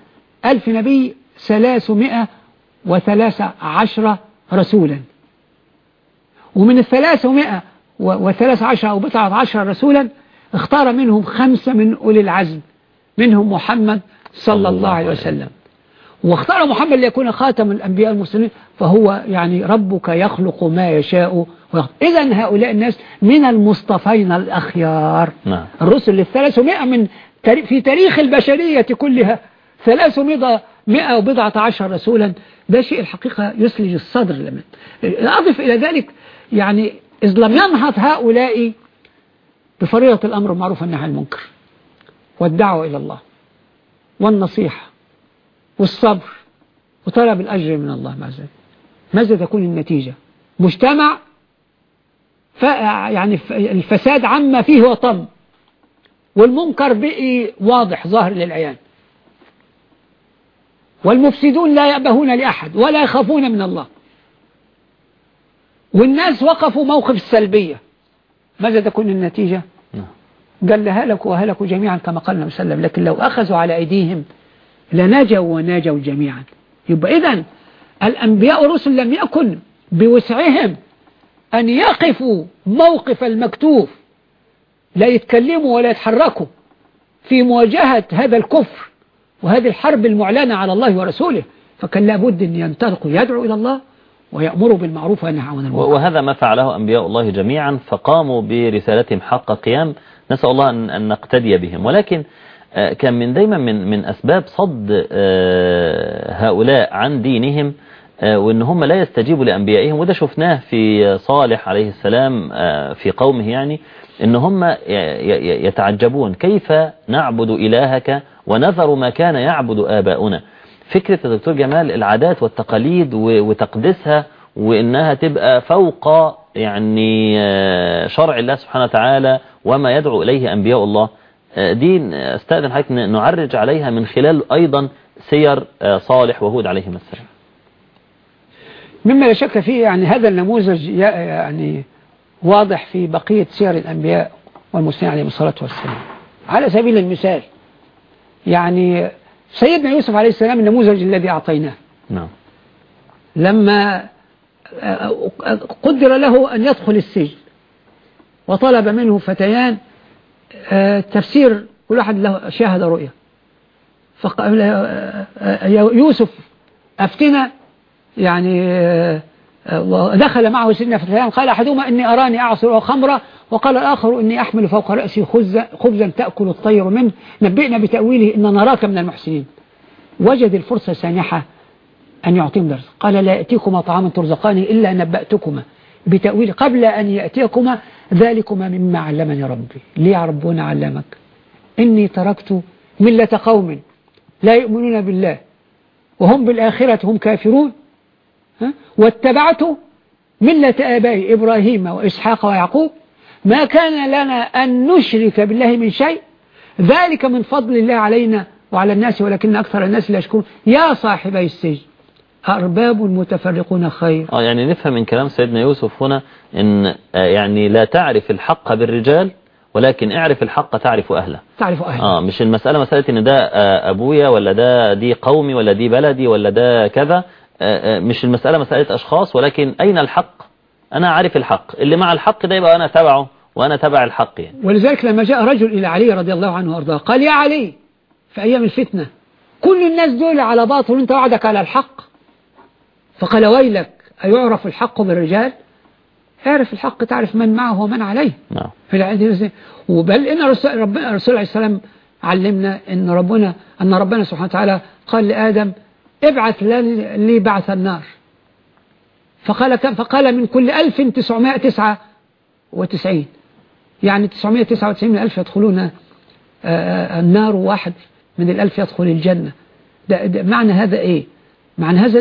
ألف نبي ثلاثمائة وثلاثة عشر رسولا. ومن الثلاثمائة وثلاث عشر أو بضعة عشر رسولا اختار منهم خمسة من أولي العزم منهم محمد صلى الله عليه وسلم. واختار محمد ليكون خاتم الأنبياء المرسلين فهو يعني ربك يخلق ما يشاء إذا هؤلاء الناس من المصطفين الأخيار. نعم. الرسل الثلاثمائة من في تاريخ البشرية كلها ثلاثمائة مئة وبضعة عشر رسولا. ده شيء الحقيقة يسلج الصدر لمن. أضف إلى ذلك يعني إذ لم ينهض هؤلاء بفريضة الأمر المعروف والنهي عن المنكر. والدعوة إلى الله والنصيحة. والصبر وطلب الأجر من الله ذلك ماذا تكون النتيجة. مجتمع ف يعني الفساد عما فيه وطم والمنكر بقي واضح ظاهر للعيان. والمفسدون لا يأبهون لأحد ولا يخافون من الله. والناس وقفوا موقف السلبية. ماذا تكون النتيجة؟ نعم. قال لهلكوا وهلكوا جميعا كما قال النبي صلى الله عليه وسلم لكن لو أخذوا على أيديهم لنجوا وناجوا جميعا. يبقى إذن الأنبياء والرسل لم يكن بوسعهم أن يقفوا موقف المكتوف لا يتكلموا ولا يتحركوا في مواجهة هذا الكفر وهذه الحرب المعلنة على الله ورسوله. فكان لابد أن ينطلقوا يدعوا إلى الله ويأمروا بالمعروف وينهوا عن المنكر. وهذا ما فعله أنبياء الله جميعا فقاموا برسالتهم حق قيام. نسأل الله أن نقتدي بهم. ولكن كان من دايما من من أسباب صد آه، هؤلاء عن دينهم آه، وإن هم لا يستجيبوا لأنبيائهم وده شفناه في صالح عليه السلام آه، في قومه يعني إن هم يتعجبون كيف نعبد إلهك ونذر ما كان يعبد آباؤنا؟ فكرة يا دكتور جمال العادات والتقاليد وتقديسها وإنها تبقى فوق يعني آه، شرع الله سبحانه وتعالى وما يدعو إليه أنبياء الله. آه، دي استأذن حضرتك نعرج عليها من خلال أيضا سير آه، صالح وهود عليهم السلام. مما لا شك فيه يعني هذا النموذج يعني واضح في بقية سير الأنبياء والمسلمين عليهم الصلاة والسلام. على سبيل المثال يعني سيدنا يوسف عليه السلام النموذج الذي أعطيناه. نعم. لما قدر له أن يدخل السجن وطلب منه فتيان آه، تفسير كل واحد له شاهد رؤيا فقال آه، يوسف أفتنا يعني آه، ودخل معه سيدنا فتيان قال أحدهما إني أراني أعصر خمرة وقال الآخر إني أحمل فوق رأسي خبزا, خبزا تأكل الطير منه. نبئنا بتأويله إن نراك من المحسنين. وجد الفرصة سانحة أن يعطيهم درس. قال لا يأتيكما طعاما ترزقانه إلا نبأتكما. بتأويل قبل أن يأتيكما ذلكما مما علمني ربي. ليه ربنا علمك؟ إني تركت ملة قوم لا يؤمنون بالله وهم بالآخرة هم كافرون واتبعت ملة آبائي إبراهيم وإسحاق ويعقوب. ما كان لنا أن نشرك بالله من شيء. ذلك من فضل الله علينا وعلى الناس ولكن أكثر الناس لا يشكرون. يا صاحبي السجن أرباب متفرقون خير. آه يعني نفهم من كلام سيدنا يوسف هنا إن آه يعني لا تعرف الحق بالرجال ولكن اعرف الحق تعرف أهله. تعرف أهله. آه مش المسألة مسألة إن ده آه أبويا ولا ده دي قومي ولا دي بلدي ولا ده كذا. آه, مش المسألة مسألة أشخاص ولكن أين الحق؟ أنا عارف الحق. اللي مع الحق ده يبقى أنا تبعه وأنا تبع الحق يعني. ولذلك لما جاء رجل إلى علي رضي الله عنه وأرضاه قال يا علي في أيام الفتنة كل الناس دول على باطل وأنت وعدك على الحق؟ فقال ويلك أيعرف الحق بالرجال؟ اعرف الحق تعرف من معه ومن عليه. نعم. في وبل إن الرسول, ربنا الرسول عليه السلام علمنا إن ربنا أن ربنا سبحانه وتعالى قال لآدم ابعث لي بعث النار. فقال كم فقال من كل 1999 يعني 999 من الألف يدخلون آه، آه، النار واحد من الألف يدخل الجنة. ده, ده معنى هذا إيه؟ معنى هذا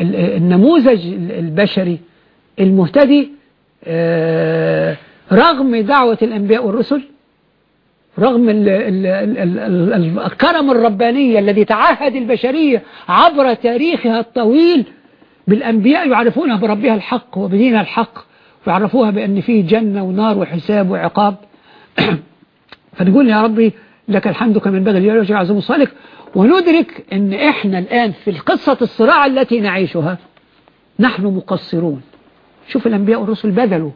النموذج البشري المهتدي آه، رغم دعوة الأنبياء والرسل رغم الكرم الرباني الذي تعهد البشرية عبر تاريخها الطويل بالأنبياء يعرفونها بربها الحق وبدينها الحق ويعرفوها بأن فيه جنة ونار وحساب وعقاب. فنقول يا ربي لك الحمد كما ينبغي لله عزم الصالح وندرك أن إحنا الآن في القصة الصراع التي نعيشها نحن مقصرون. شوف الأنبياء والرسل بذلوا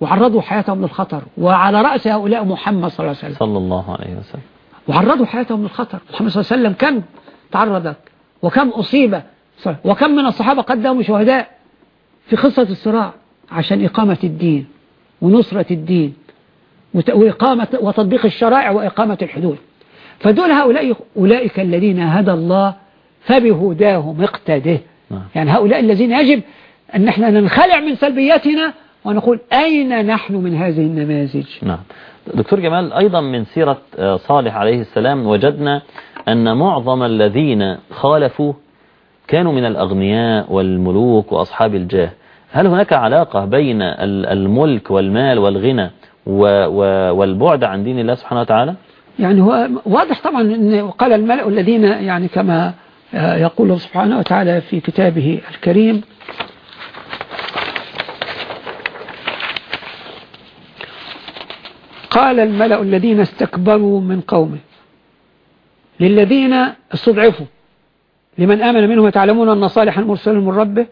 وعرضوا حياتهم للخطر وعلى رأس هؤلاء محمد صلى الله عليه وسلم. صلى الله عليه وسلم. وعرضوا حياتهم للخطر. محمد صلى الله عليه وسلم كم تعرض وكم أصيب وكم من الصحابة قدموا شهداء في قصة الصراع عشان إقامة الدين ونصرة الدين وإقامة وتطبيق الشرائع وإقامة الحدود. فدول هؤلاء أولئك الذين هدى الله فبهداهم اقتده. نعم. يعني هؤلاء الذين يجب أن نحن ننخلع من سلبياتنا ونقول أين نحن من هذه النماذج؟ نعم. دكتور جمال أيضا من سيرة آه، صالح عليه السلام وجدنا أن معظم الذين خالفوا كانوا من الأغنياء والملوك وأصحاب الجاه. هل هناك علاقة بين الملك والمال والغنى والبعد عن دين الله سبحانه وتعالى؟ يعني هو واضح طبعا أن قال الملأ الذين يعني كما آه، يقول سبحانه وتعالى في كتابه الكريم قال الملأ الذين استكبروا من قومه للذين استضعفوا لمن آمن منهم يتعلمون أن صالحا مرسل من ربه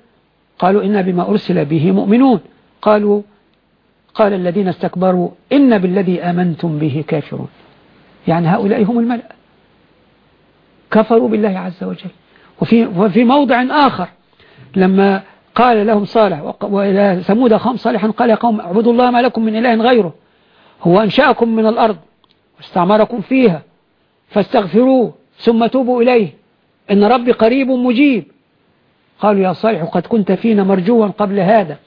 قالوا إنا بما أرسل به مؤمنون. قالوا قال الذين استكبروا إن بالذي آمنتم به كافرون. يعني هؤلاء هم الملأ. كفروا بالله عز وجل. وفي, وفي موضع آخر لما قال لهم صالح وإلى ثمود أخاهم صالحا قال يا قوم اعبدوا الله ما لكم من إله غيره. هو أنشأكم من الأرض واستعمركم فيها فاستغفروه ثم توبوا إليه. إن ربي قريب مجيب. قالوا يا صالح قد كنت فينا مرجوا قبل هذا.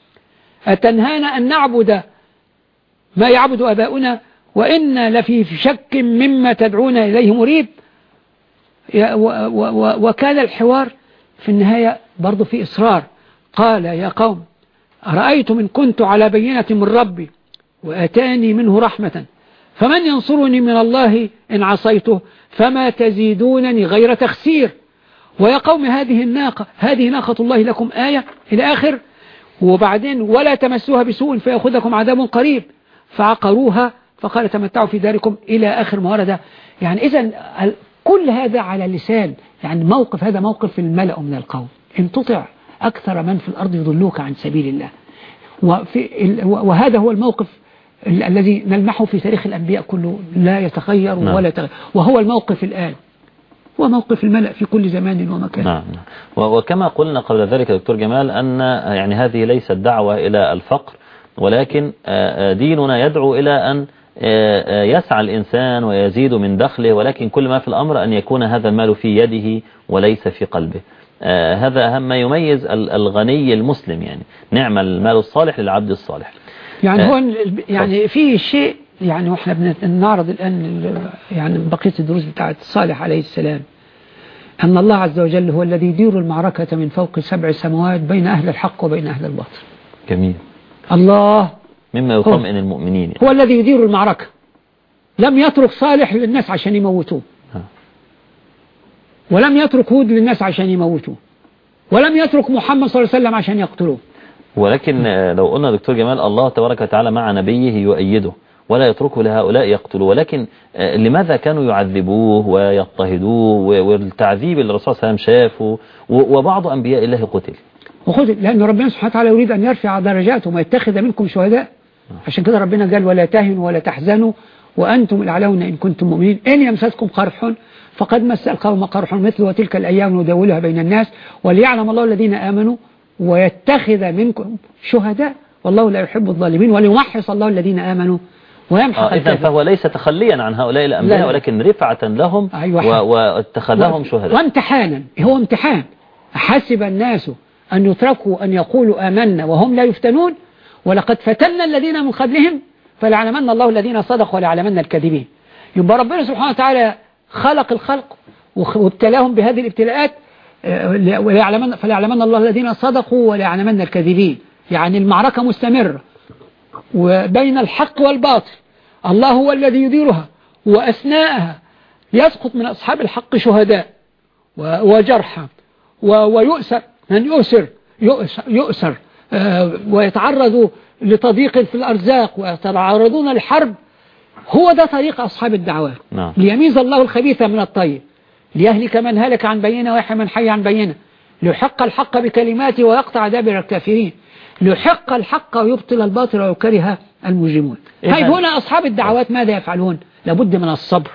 أتنهانا أن نعبد ما يعبد أباؤنا وإن لفي شك مما تدعون إليه مريب. وكان الحوار في النهاية برضو في إصرار. قال يا قوم أرأيتم إن كنت على بينة من ربي وأتاني منه رحمة. فمن ينصرني من الله إن عصيته؟ فما تزيدونني غير تخسير. ويا قوم هذه الناقة هذه ناقة الله لكم آية إلى آخر. وبعدين ولا تمسوها بسوء فيأخذكم عذاب قريب. فعقروها فقال تمتعوا في داركم إلى آخر ما ورد يعني إذا كل هذا على لسان. يعني موقف هذا موقف الملأ من القوم. إن تطع أكثر من في الأرض يضلوك عن سبيل الله. وفي وهذا هو الموقف الذي نلمحه في تاريخ الأنبياء كله لا يتغير نعم. ولا يتغير. وهو الموقف الآن. هو موقف الملأ في كل زمان ومكان. نعم, نعم. وكما قلنا قبل ذلك دكتور جمال أن يعني هذه ليست دعوة إلى الفقر ولكن ديننا يدعو إلى أن يسعى الإنسان ويزيد من دخله ولكن كل ما في الأمر أن يكون هذا المال في يده وليس في قلبه. هذا أهم ما يميز الغني المسلم يعني. نعم المال الصالح للعبد الصالح. يعني هو يعني في شيء يعني وإحنا بنعرض الآن يعني بقية الدروس بتاعت صالح عليه السلام. أن الله عز وجل هو الذي يدير المعركة من فوق سبع سماوات بين أهل الحق وبين أهل الباطل. جميل. الله مما يطمئن المؤمنين. يعني. هو الذي يدير المعركة. لم يترك صالح للناس عشان يموتوه. ولم يترك هود للناس عشان يموتوه. ولم يترك محمد صلى الله عليه وسلم عشان يقتلوه. ولكن لو قلنا دكتور جمال الله تبارك وتعالى مع نبيه يؤيده ولا يتركه لهؤلاء يقتلوا ولكن لماذا كانوا يعذبوه ويضطهدوه والتعذيب اللي الرسول صلى الله عليه وسلم شافه وبعض أنبياء الله قتل؟ وقتل لأن ربنا سبحانه وتعالى يريد أن يرفع درجاتهم ويتخذ منكم شهداء. عشان كده ربنا قال ولا تهنوا ولا تحزنوا وأنتم الأعلون إن كنتم مؤمنين. إن يمسسكم قرح فقد مس القوم قرح مثل وتلك الأيام ندولها بين الناس. وليعلم الله الذين آمنوا ويتخذ منكم شهداء والله لا يحب الظالمين وليمحص الله الذين آمنوا ويمحق آه إذن فهو ليس تخليا عن هؤلاء الأنبياء ولكن رفعة لهم أيوة. واتخذهم شهداء. وامتحانا هو امتحان. حسب الناس أن يتركوا أن يقولوا آمنا وهم لا يفتنون؟ ولقد فتنا الذين من قبلهم فليعلمن الله الذين صدقوا وليعلمن الكاذبين. يبقى ربنا سبحانه وتعالى خلق الخلق وابتلاهم بهذه الابتلاءات وليعلمن فليعلمن الله الذين صدقوا وليعلمن الكاذبين. يعني المعركة مستمرة. وبين الحق والباطل. الله هو الذي يديرها. وأثناءها يسقط من أصحاب الحق شهداء. وجرحى. ويؤسر. من يؤسر؟ يؤسر, يؤسر ويتعرضوا لتضييق في الأرزاق. ويتعرضون للحرب هو ده طريق أصحاب الدعوات. نعم. ليميز الله الخبيث من الطيب. ليهلك من هلك عن بينة ويحيى من حي عن بينة. ليحق الحق بكلماته ويقطع دابر الكافرين. ليحق الحق ويبطل الباطل ويكره المجرمون. طيب هنا أصحاب الدعوات ماذا يفعلون؟ لابد من الصبر.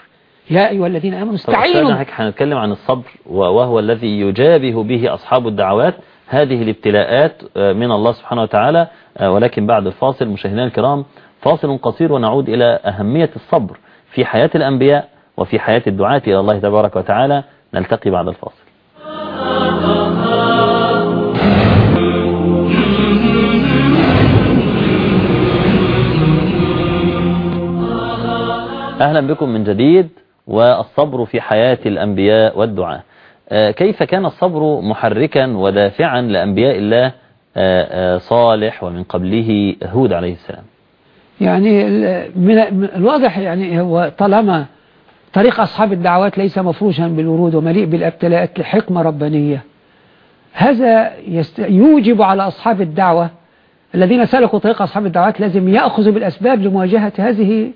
يا أيها الذين آمنوا استعينوا. هنتكلم عن الصبر وهو الذي يجابه به أصحاب الدعوات هذه الابتلاءات من الله سبحانه وتعالى ولكن بعد الفاصل مشاهدينا الكرام فاصل قصير ونعود إلى أهمية الصبر في حياة الأنبياء وفي حياة الدعاة إلى الله تبارك وتعالى نلتقي بعد الفاصل. أهلا بكم من جديد والصبر في حياة الأنبياء والدعاء كيف كان الصبر محركا ودافعا لأنبياء الله صالح ومن قبله هود عليه السلام؟ يعني من الواضح يعني هو طالما طريق أصحاب الدعوات ليس مفروشا بالورود ومليء بالابتلاءات لحكمة ربانية. هذا يوجب على أصحاب الدعوة الذين سلكوا طريق أصحاب الدعوات لازم يأخذوا بالأسباب لمواجهة هذه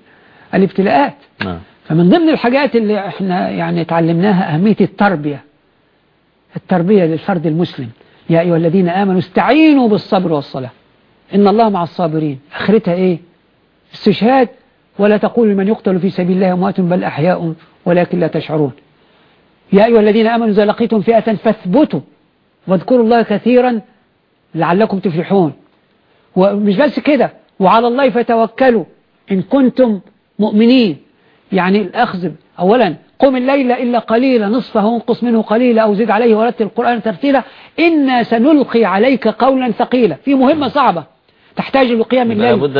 الابتلاءات. نعم. فمن ضمن الحاجات اللي إحنا يعني تعلمناها أهمية التربية التربية للفرد المسلم. يا أيها الذين آمنوا استعينوا بالصبر والصلاة. إن الله مع الصابرين. آخرتها إيه؟ استشهاد ولا تقولوا لمن يقتل في سبيل الله أموات بل أحياء ولكن لا تشعرون. يا أيها الذين آمنوا إذا لقيتم فئة فاثبتوا واذكروا الله كثيرا لعلكم تفلحون. ومش بس كده وعلى الله فتوكلوا إن كنتم مؤمنين. يعني الأخذ أولا قم الليل إلا قليلا نصفه وانقص منه قليلا أو زد عليه ورتل القرآن ترتيلا. إنا سنلقي عليك قولا ثقيلا. في مهمة صعبة. تحتاج لقيام الليل. لابد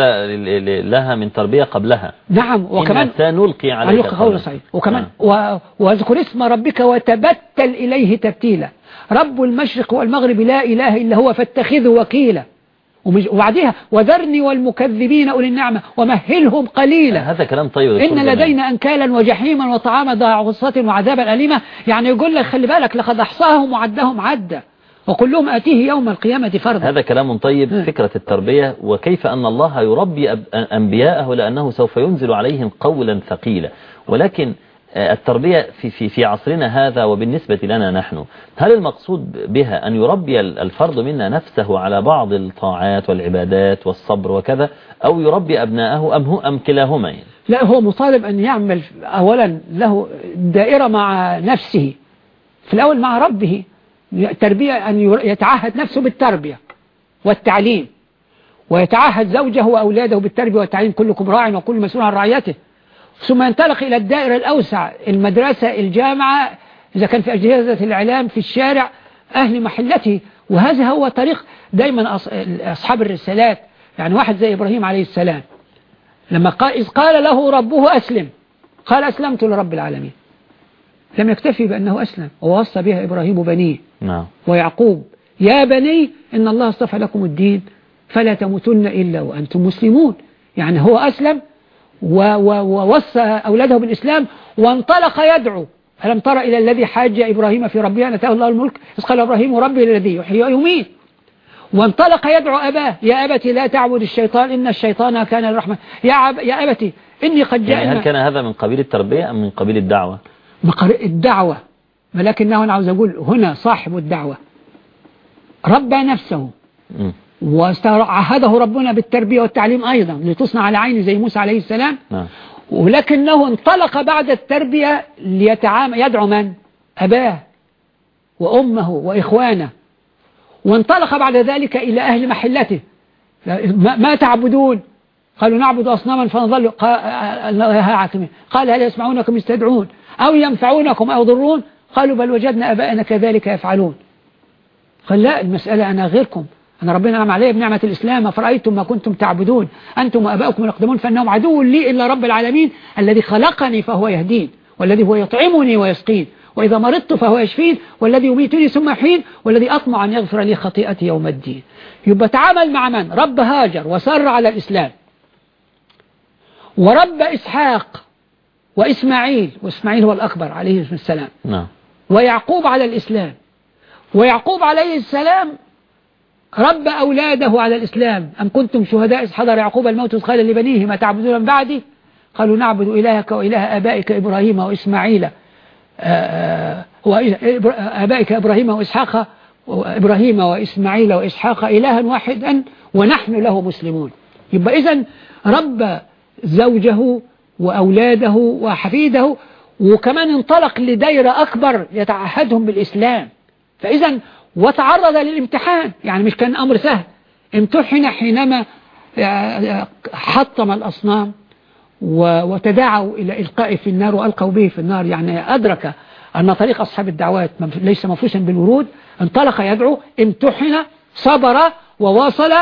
لها من تربية قبلها. نعم وكمان سنلقي عليك قولا صحيح. وكمان و... واذكر اسم ربك وتبتل إليه تبتيلا. رب المشرق والمغرب لا إله إلا هو فاتخذه وكيلا. وبعدها وذرني والمكذبين أولي النعمة ومهلهم قليلا. هذا كلام طيب إن لدينا أنكالا وجحيما وطعاما ذا غصة وعذابا أليما. يعني يقول لك خلي بالك لقد أحصاهم وعدهم عدا. وكلهم آتيه يوم القيامة فردا هذا كلام طيب فكرة التربية وكيف أن الله يربي أنبياءه لأنه سوف ينزل عليهم قولا ثقيلا. ولكن التربية في, في, في عصرنا هذا وبالنسبة لنا نحن هل المقصود بها أن يربي الفرد منا نفسه على بعض الطاعات والعبادات والصبر وكذا أو يربي أبناءه أم, هو أم كلاهما؟ يعني؟ لا هو مطالب أن يعمل أولا له دائرة مع نفسه في الأول مع ربه. تربية أن يتعهد نفسه بالتربية والتعليم ويتعهد زوجه وأولاده بالتربية والتعليم كلكم راع وكل مسؤول عن رعيته. ثم ينطلق إلى الدائرة الأوسع المدرسة الجامعة إذا كان في أجهزة الإعلام في الشارع أهل محلته. وهذا هو طريق دايما أصحاب الرسالات. يعني واحد زي إبراهيم عليه السلام لما قال إذ قال له ربه أسلم قال أسلمت لرب العالمين. لم يكتفي بأنه أسلم ووصى بها إبراهيم بنيه نعم. ويعقوب يا بني إن الله اصطفى لكم الدين فلا تموتن إلا وأنتم مسلمون. يعني هو أسلم ووصى أولاده بالإسلام وانطلق يدعو. ألم تر إلى الذي حاج إبراهيم في ربه؟ أن أتاه الله الملك إذ قال إبراهيم ربي الذي يحيي ويميت. وانطلق يدعو أباه يا أبتي لا تعبد الشيطان إن الشيطان كان للرحمن. يا, عب يا أبتي إني قد جاء يعني هل كان هذا من قبيل التربية أم من قبيل الدعوة؟ الدعوة. ولكنه أنا عاوز أقول هنا صاحب الدعوة. ربى نفسه. وعهده ربنا بالتربية والتعليم أيضا لتصنع على عينه زي موسى عليه السلام. نعم. ولكنه انطلق بعد التربية ليتعامل يدعو من؟ أباه وأمه وإخوانه. وانطلق بعد ذلك إلى أهل محلته. ما تعبدون؟ قالوا نعبد أصناما فنظل قال هل يسمعونكم يستدعون؟ أو ينفعونكم أو يضرون؟ قالوا بل وجدنا أباءنا كذلك يفعلون. قال لا المسألة أنا غيركم. أنا ربنا نعم علي بنعمة الإسلام. أفرأيتم ما كنتم تعبدون؟ أنتم وأباؤكم الأقدمون فأنهم عدو لي إلا رب العالمين الذي خلقني فهو يهدين والذي هو يطعمني ويسقين وإذا مرضت فهو يشفين والذي يميتني ثم يحين والذي أطمع أن يغفر لي خطيئتي يوم الدين. يبقى تعامل مع من؟ رب هاجر وسر على الإسلام. ورب إسحاق وإسماعيل وإسماعيل هو الأكبر عليه السلام. نعم. ويعقوب على الإسلام. ويعقوب عليه السلام رب أولاده على الإسلام. أم كنتم شهداء إذ حضر يعقوب الموت قال لبنيه ما تعبدون من بعدي؟ قالوا نعبد إلهك وإله آبائك إبراهيم وإسماعيل وآبائك إبراهيم وإسحاق وإبراهيم وإسماعيل وإسحاق إلها واحدا ونحن له مسلمون. يبقى إذن رب زوجه وأولاده وحفيده وكمان انطلق لدير أكبر يتعهدهم بالإسلام. فإذا وتعرض للامتحان يعني مش كان أمر سهل. امتحن حينما حطم الأصنام وتداعوا إلى إلقاء في النار وألقوا به في النار. يعني أدرك أن طريق أصحاب الدعوات ليس مفوسا بالورود. انطلق يدعو امتحن صبر وواصل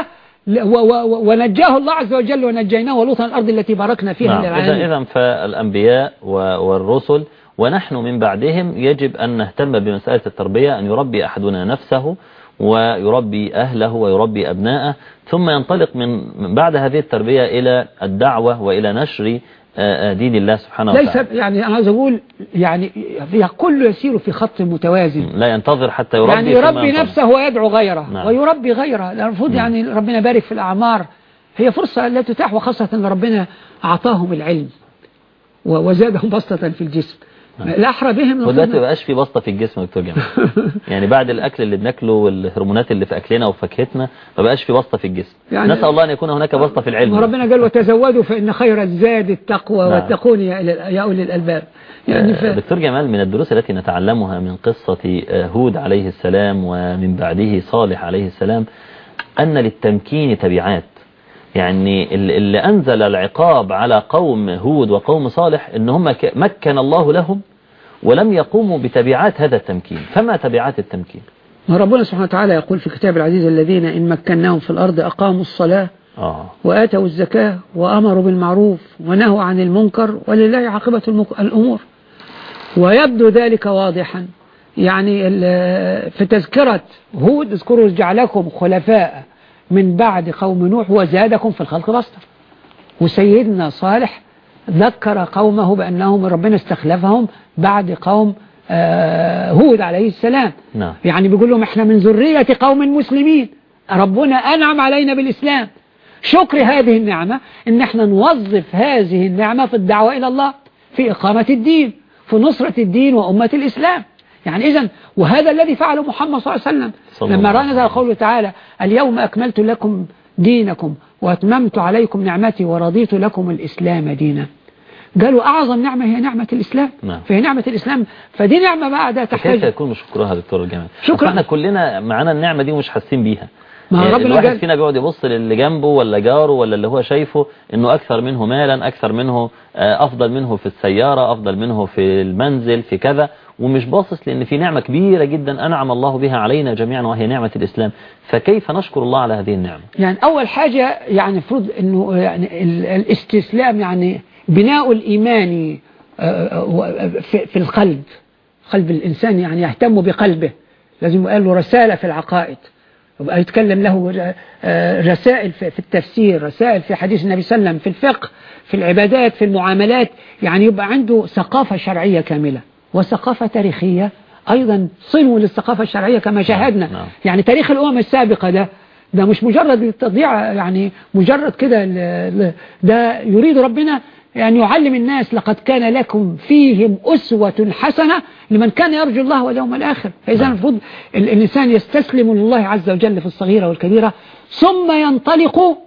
ونجاه الله عز وجل ونجيناه ولوطا الأرض التي باركنا فيها نعم إذا فالأنبياء والرسل ونحن من بعدهم يجب أن نهتم بمسألة التربية أن يربي أحدنا نفسه ويربي أهله ويربي أبناءه ثم ينطلق من بعد هذه التربية إلى الدعوة وإلى نشر دين الله سبحانه وتعالى. ليس يعني أنا عايز أقول يعني كله يسير في خط متوازن. لا ينتظر حتى يربي يعني يربي نفسه ويدعو غيره نعم. ويربي غيره. المفروض يعني ربنا بارك في الأعمار. هي فرصة لا تتاح وخاصة أن ربنا أعطاهم العلم وزادهم بسطة في الجسم. نعم. الأحرى بهم وده تبقاش في بسطة في الجسم يا دكتور جمال. يعني بعد الأكل اللي بناكله والهرمونات اللي في أكلنا وفاكهتنا ما بقاش في بسطة في الجسم. يعني نسأل الله أن يكون هناك بسطة في العلم. ربنا قال وتزودوا فإن خير الزاد التقوى نعم. واتقون يا أولي الألباب. يعني ف... دكتور جمال من الدروس التي نتعلمها من قصة هود عليه السلام ومن بعده صالح عليه السلام أن للتمكين تبعات. يعني اللي أنزل العقاب على قوم هود وقوم صالح إن هم مكن الله لهم ولم يقوموا بتبعات هذا التمكين. فما تبعات التمكين؟ ربنا سبحانه وتعالى يقول في كتاب العزيز الذين إن مكناهم في الأرض أقاموا الصلاة آه. وآتوا الزكاة وأمروا بالمعروف ونهوا عن المنكر ولله عاقبة الأمور. ويبدو ذلك واضحا. يعني في تذكرة هود اذكروا جعلكم خلفاء. من بعد قوم نوح وزادكم في الخلق بسطة. وسيدنا صالح ذكر قومه بأنهم ربنا استخلفهم بعد قوم آه، هود عليه السلام. نعم. يعني بيقول لهم إحنا من ذرية قوم مسلمين. ربنا أنعم علينا بالإسلام. شكر هذه النعمة إن إحنا نوظف هذه النعمة في الدعوة إلى الله في إقامة الدين في نصرة الدين وأمة الإسلام. يعني إذا وهذا الذي فعله محمد صلى الله عليه وسلم لما رأى نزل قوله تعالى اليوم أكملت لكم دينكم وأتممت عليكم نعمتي ورضيت لكم الإسلام دينا. قالوا أعظم نعمة هي نعمة الإسلام. نعم. فهي نعمة الإسلام. فدي نعمة بعد كيف تحتاج يكون؟ شكرها دكتور الجمال شكرا. إحنا كلنا معانا النعمة دي ومش حاسين بيها. ما يعني ربنا الواحد فينا بيقعد يبص للي جنبه ولا جاره ولا اللي هو شايفه إنه أكثر منه مالا أكثر منه آه، أفضل منه في السيارة أفضل منه في المنزل في كذا. ومش باصص لأن في نعمة كبيرة جدا أنعم الله بها علينا جميعا وهي نعمة الإسلام. فكيف نشكر الله على هذه النعمة؟ يعني أول حاجة يعني المفروض أنه يعني ال- الاستسلام يعني بناء الإيمان آه، آه، في القلب. قلب الإنسان يعني يهتم بقلبه. لازم يقال له رسالة في العقائد. يبقى يتكلم له آه، رسائل في التفسير رسائل في حديث النبي صلى الله عليه وسلم في الفقه في العبادات في المعاملات. يعني يبقى عنده ثقافة شرعية كاملة. وثقافة تاريخية أيضا صنو للثقافة الشرعية كما شاهدنا نعم. يعني تاريخ الأمم السابقة ده ده مش مجرد تضييع يعني مجرد كده ده يريد ربنا أن يعلم الناس لقد كان لكم فيهم أسوة حسنة لمن كان يرجو الله واليوم الآخر فإذا نعم. المفروض ال- الإنسان يستسلم لله عز وجل في الصغيرة والكبيرة ثم ينطلق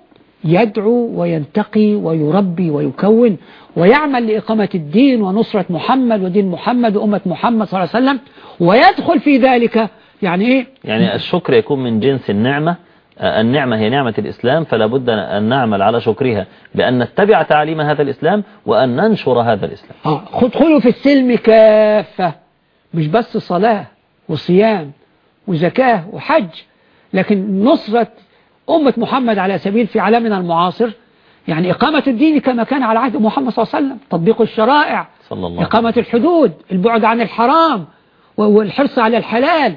يدعو وينتقي ويربي ويكون ويعمل لإقامة الدين ونصرة محمد ودين محمد وأمة محمد صلى الله عليه وسلم ويدخل في ذلك. يعني إيه؟ يعني الشكر يكون من جنس النعمة. آه، النعمة هي نعمة الإسلام فلا بد أن نعمل على شكرها بأن نتبع تعاليم هذا الإسلام وأن ننشر هذا الإسلام. آه، ادخلوا في السلم كافة مش بس صلاة وصيام وزكاة وحج لكن نصرة أمة محمد على سبيل في عالمنا المعاصر يعني إقامة الدين كما كان على عهد محمد صلى الله عليه وسلم تطبيق الشرائع صلى الله إقامة الحدود البعد عن الحرام والحرص على الحلال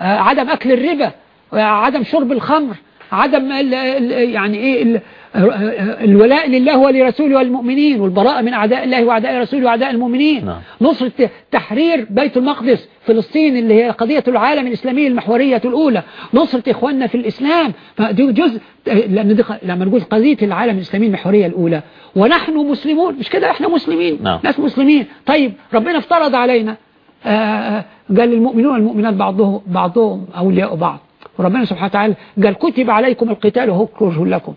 آه، عدم أكل الربا آه، عدم شرب الخمر عدم ال ال يعني إيه الولاء لله ولرسوله والمؤمنين والبراءة من أعداء الله وأعداء رسوله وأعداء المؤمنين. نعم. نصرة تحرير بيت المقدس فلسطين اللي هي قضية العالم الإسلامي المحورية الأولى. نصرة إخواننا في الإسلام. فدي جزء لما نقول قضية العالم الإسلامي المحورية الأولى. ونحن مسلمون. مش كده؟ إحنا مسلمين. نعم. ناس مسلمين. طيب ربنا افترض علينا. آه، آه، قال المؤمنون والمؤمنات بعضهم بعضهم أولياء بعض. وربنا سبحانه وتعالى قال كتب عليكم القتال وهو كره لكم.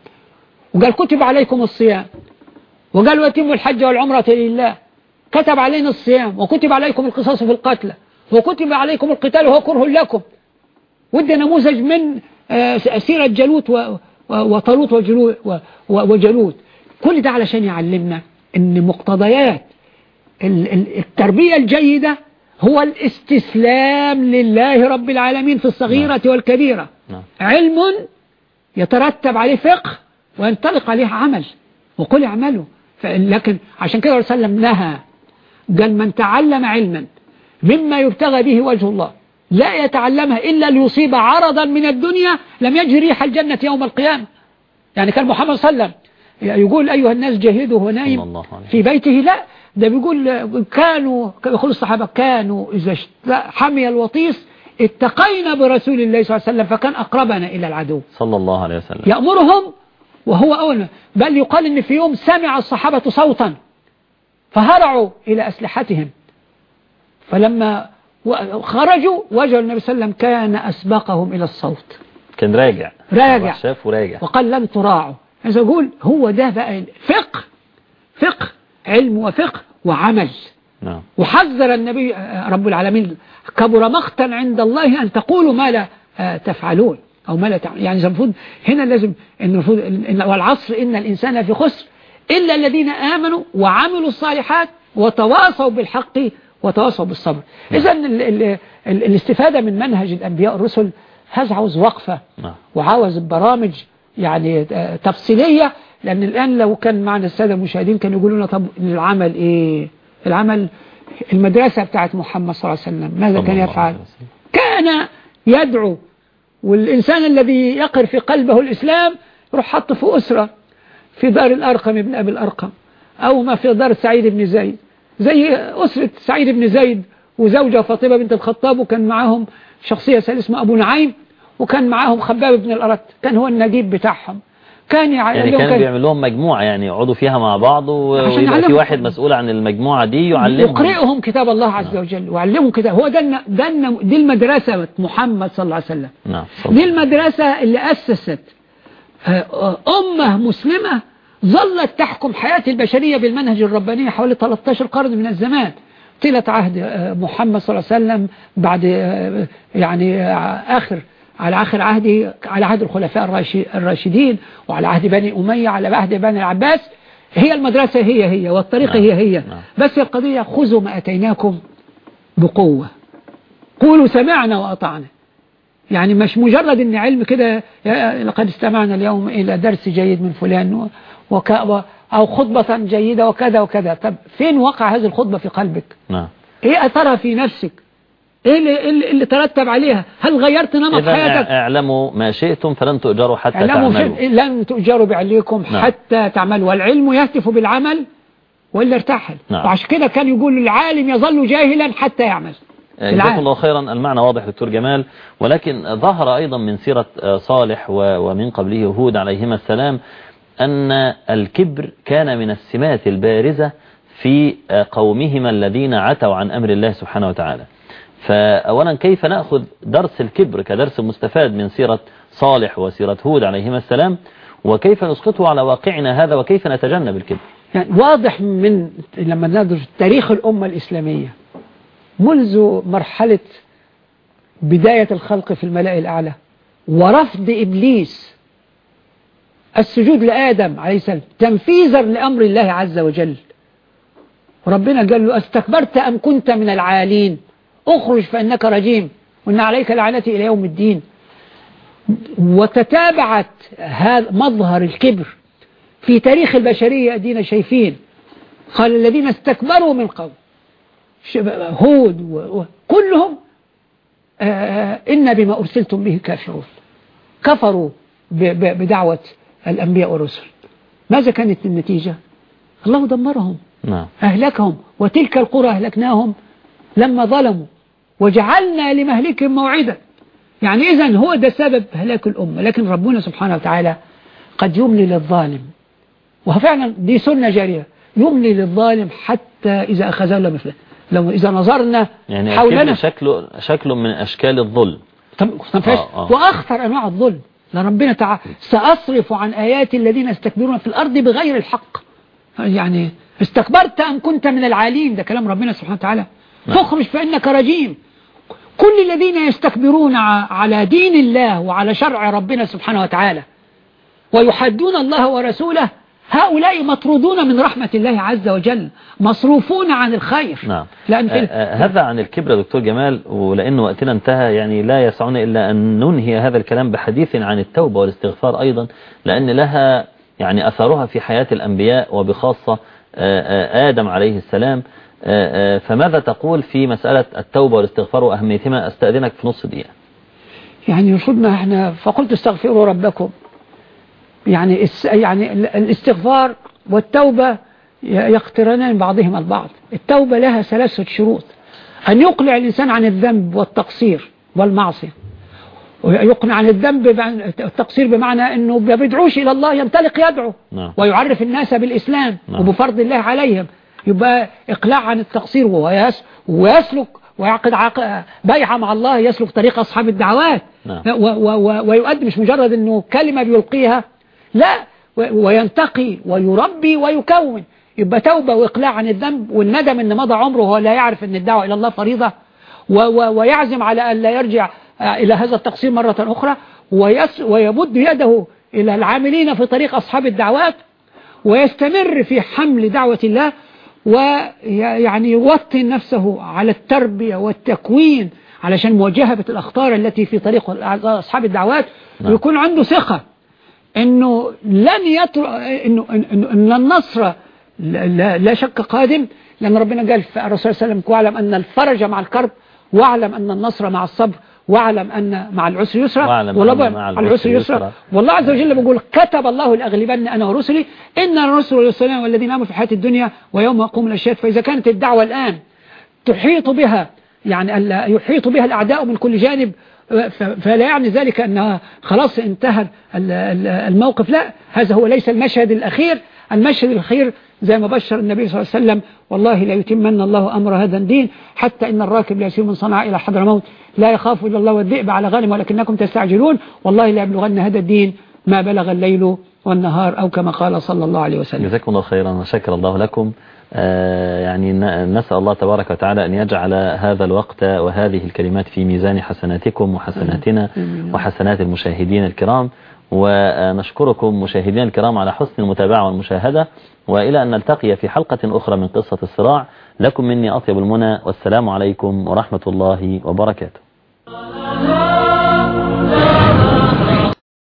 وقال كتب عليكم الصيام. وقال ويتم الحج والعمرة لله. كتب علينا الصيام وكتب عليكم القصاص في القتلى وكتب عليكم القتال وهو كره لكم. ودي نموذج من آه، سيرة جالوت وطالوت وجلو- و- و- وجالوت. كل ده علشان يعلمنا إن مقتضيات ال- ال- التربية الجيدة هو الاستسلام لله رب العالمين في الصغيرة والكبيرة. نعم. علم يترتب عليه فقه وينطلق عليه عمل. وقل اعملوا. لكن عشان كده صلى الله عليه وسلم نهى. قال من تعلم علما مما يبتغى به وجه الله لا يتعلمها إلا ليصيب عرضا من الدنيا لم يجد ريح الجنة يوم القيامة. يعني كان محمد صلى الله عليه وسلم يقول أيها الناس جاهدوا وهو صلى نايم في بيته. لا ده بيقول كانوا يقول الصحابة كانوا إذا حمي الوطيس اتقينا برسول الله صلى الله عليه وسلم فكان أقربنا إلى العدو. صلى الله عليه وسلم. يأمرهم وهو أول بل يقال إن في يوم سمع الصحابة صوتا فهرعوا إلى أسلحتهم. فلما خرجوا وجدوا النبي صلى الله عليه وسلم كان أسبقهم إلى الصوت. كان راجع. راجع. شاف وراجع وقال لن تراعوا. عايز أقول هو ده بقى فقه فقه علم وفقه وعمل. نعم. وحذر النبي آه، رب العالمين كبر مقتا عند الله أن تقولوا ما لا آه، تفعلون. أو ما لا تعملون يعني المفروض هنا لازم إن المفروض إن والعصر إن الإنسان في خسر إلا الذين آمنوا وعملوا الصالحات وتواصوا بالحق وتواصوا بالصبر. إذا ال- ال- ال- الاستفادة من منهج الأنبياء الرسل هذا عاوز وقفة نعم. وعاوز برامج يعني آه، تفصيلية لأن الآن لو كان معنا السادة المشاهدين كانوا يقولوا لنا طب العمل إيه؟ العمل المدرسة بتاعت محمد صلى الله عليه وسلم ماذا كان يفعل. كان يدعو والإنسان الذي يقر في قلبه الإسلام يروح حط في أسرة في دار الأرقم ابن أبي الأرقم أو ما في دار سعيد بن زيد. زي أسرة سعيد بن زيد وزوجة فاطمة بنت الخطاب وكان معاهم شخصية اسمها أبو نعيم وكان معاهم خباب بن الأرت كان هو النجيب بتاعهم. كان يعني كان بيعمل لهم مجموعة يعني يقعدوا فيها مع بعض ويبقى في واحد مسؤول عن المجموعة دي يعلمهم. يقرئهم كتاب الله عز نعم. وجل ويعلمهم كتاب هو ده ده دي المدرسة محمد صلى الله عليه وسلم. نعم دي المدرسة اللي أسست. آه، أمة مسلمة ظلت تحكم حياة البشرية بالمنهج الرباني حوالي 13 قرن من الزمان. طيلة عهد آه، محمد صلى الله عليه وسلم بعد آه، يعني آخر على آخر عهده على عهد الخلفاء الراشدين وعلى عهد بني أمية على عهد بني العباس. هي المدرسة هي هي والطريقة نعم. هي هي. نعم. بس القضية خذوا ما أتيناكم بقوة. قولوا سمعنا وأطعنا. يعني مش مجرد إن علم كده لقد استمعنا اليوم إلى درس جيد من فلان أو خطبة جيدة وكذا وكذا. طب فين وقع هذه الخطبة في قلبك؟ نعم. إيه أثرها في نفسك؟ إيه اللي, اللي ترتب عليها؟ هل غيرت نمط حياتك؟ اعلموا ما شئتم فلن تؤجروا حتى تعملوا. لن تؤجروا بعليكم نعم. حتى تعملوا. والعلم يهتف بالعمل وإلا ارتحل. نعم. وعشان كده كان يقول العالم يظل جاهلا حتى يعمل. جزاكم الله خيرا. المعنى واضح دكتور جمال. ولكن ظهر أيضا من سيرة آه، صالح ومن قبله هود عليهما السلام أن الكبر كان من السمات البارزة في آه، قومهما الذين عتوا عن أمر الله سبحانه وتعالى. فأولا كيف نأخذ درس الكبر كدرس مستفاد من سيرة صالح وسيرة هود عليهما السلام؟ وكيف نسقطه على واقعنا هذا؟ وكيف نتجنب الكبر؟ يعني واضح من لما ندرس تاريخ الأمة الإسلامية منذ مرحلة بداية الخلق في الملأ الأعلى ورفض إبليس السجود لآدم عليه السلام تنفيذا لأمر الله عز وجل. وربنا قال له أستكبرت أم كنت من العالين؟ اخرج فإنك رجيم وإن عليك لعنتي إلى يوم الدين. وتتابعت هذا مظهر الكبر في تاريخ البشرية أدينا شايفين. قال الذين استكبروا من قبل هود وكلهم آه، إن بما أرسلتم به كافرون. كفروا بدعوة الأنبياء والرسل. ماذا كانت النتيجة؟ الله دمرهم نعم. أهلكهم وتلك القرى أهلكناهم. لما ظلموا وجعلنا لمهلكهم موعدا. يعني إذن هو ده سبب هلاك الأمة. لكن ربنا سبحانه وتعالى قد يملي للظالم. وفعلا دي سنة جارية. يملي للظالم حتى إذا أخذه لم يفلت لو إذا نظرنا يعني حولنا. شكله شكله من أشكال الظلم. آه آه. وأخطر أنواع الظلم. لربنا تعالى سأصرف عن آيات الذين يستكبرون في الأرض بغير الحق. يعني استكبرت أم كنت من العالين. ده كلام ربنا سبحانه وتعالى. فاخرج فإنك رجيم. كل الذين يستكبرون على دين الله وعلى شرع ربنا سبحانه وتعالى ويحدون الله ورسوله هؤلاء مطرودون من رحمة الله عز وجل مصروفون عن الخير. نعم. لأن في هذا عن الكبر دكتور جمال ولأن وقتنا انتهى يعني لا يسعنا إلا أن ننهي هذا الكلام بحديث عن التوبة والاستغفار أيضا لأن لها يعني أثرها في حياة الأنبياء وبخاصة آدم عليه السلام. فماذا تقول في مسألة التوبة والاستغفار وأهميتهما أستأذنك في نص دقيقة. يعني يرشدنا إحنا فقلت استغفروا ربكم. يعني يعني الاستغفار والتوبة يقترنان بعضهما البعض. التوبة لها ثلاثة شروط. أن يقلع الإنسان عن الذنب والتقصير والمعصية. ويقنع عن الذنب التقصير بمعنى أنه ما بيدعوش إلى الله ينطلق يدعو. نعم. ويعرف الناس بالإسلام نعم. وبفرض الله عليهم. يبقى إقلاع عن التقصير ويسلك ويعقد بيعة مع الله يسلك طريق أصحاب الدعوات. نعم. ويؤدي مش مجرد أنه كلمة بيلقيها. لا وينتقي ويربي ويكون. يبقى توبة وإقلاع عن الذنب والندم أن مضى عمره وهو لا يعرف أن الدعوة إلى الله فريضة. ويعزم على أن لا يرجع إلى هذا التقصير مرة أخرى. ويمد يده إلى العاملين في طريق أصحاب الدعوات. ويستمر في حمل دعوة الله. ويعني يوطن نفسه على التربية والتكوين علشان مواجهة الأخطار التي في طريق أصحاب الدعوات نعم. ويكون عنده ثقة إنه لن يترك إنه إن النصر لا, لا شك قادم لأن ربنا قال في الرسول صلى الله عليه وسلم واعلم أن الفرج مع الكرب واعلم أن النصر مع الصبر واعلم أن مع العسر يسرا والله مع العسر يسرا. والله عز وجل بيقول كتب الله لأغلبن أنا ورسلي إن الرسل والرسلين والذين آمنوا في الحياة الدنيا ويوم يقوم الاشهاد فإذا كانت الدعوة الآن تحيط بها يعني يحيط بها الأعداء من كل جانب فلا يعني ذلك أن خلاص انتهى الموقف. لا هذا هو ليس المشهد الأخير. المشهد الأخير زي ما بشر النبي صلى الله عليه وسلم والله لا يتمن الله أمر هذا الدين حتى إن الراكب لا يسير من صنعاء إلى حضر موت لا يخاف إلا الله والذئب على غنم ولكنكم تستعجلون. والله لا يبلغن هذا الدين ما بلغ الليل والنهار أو كما قال صلى الله عليه وسلم. جزاكم الله خيرا وشكر الله لكم. آه، يعني نسأل الله تبارك وتعالى أن يجعل هذا الوقت وهذه الكلمات في ميزان حسناتكم وحسناتنا وحسنات المشاهدين الكرام. ونشكركم مشاهدين الكرام على حسن المتابعة والمشاهدة. وإلى أن نلتقي في حلقة أخرى من قصة الصراع. لكم مني أطيب المنى والسلام عليكم ورحمة الله وبركاته.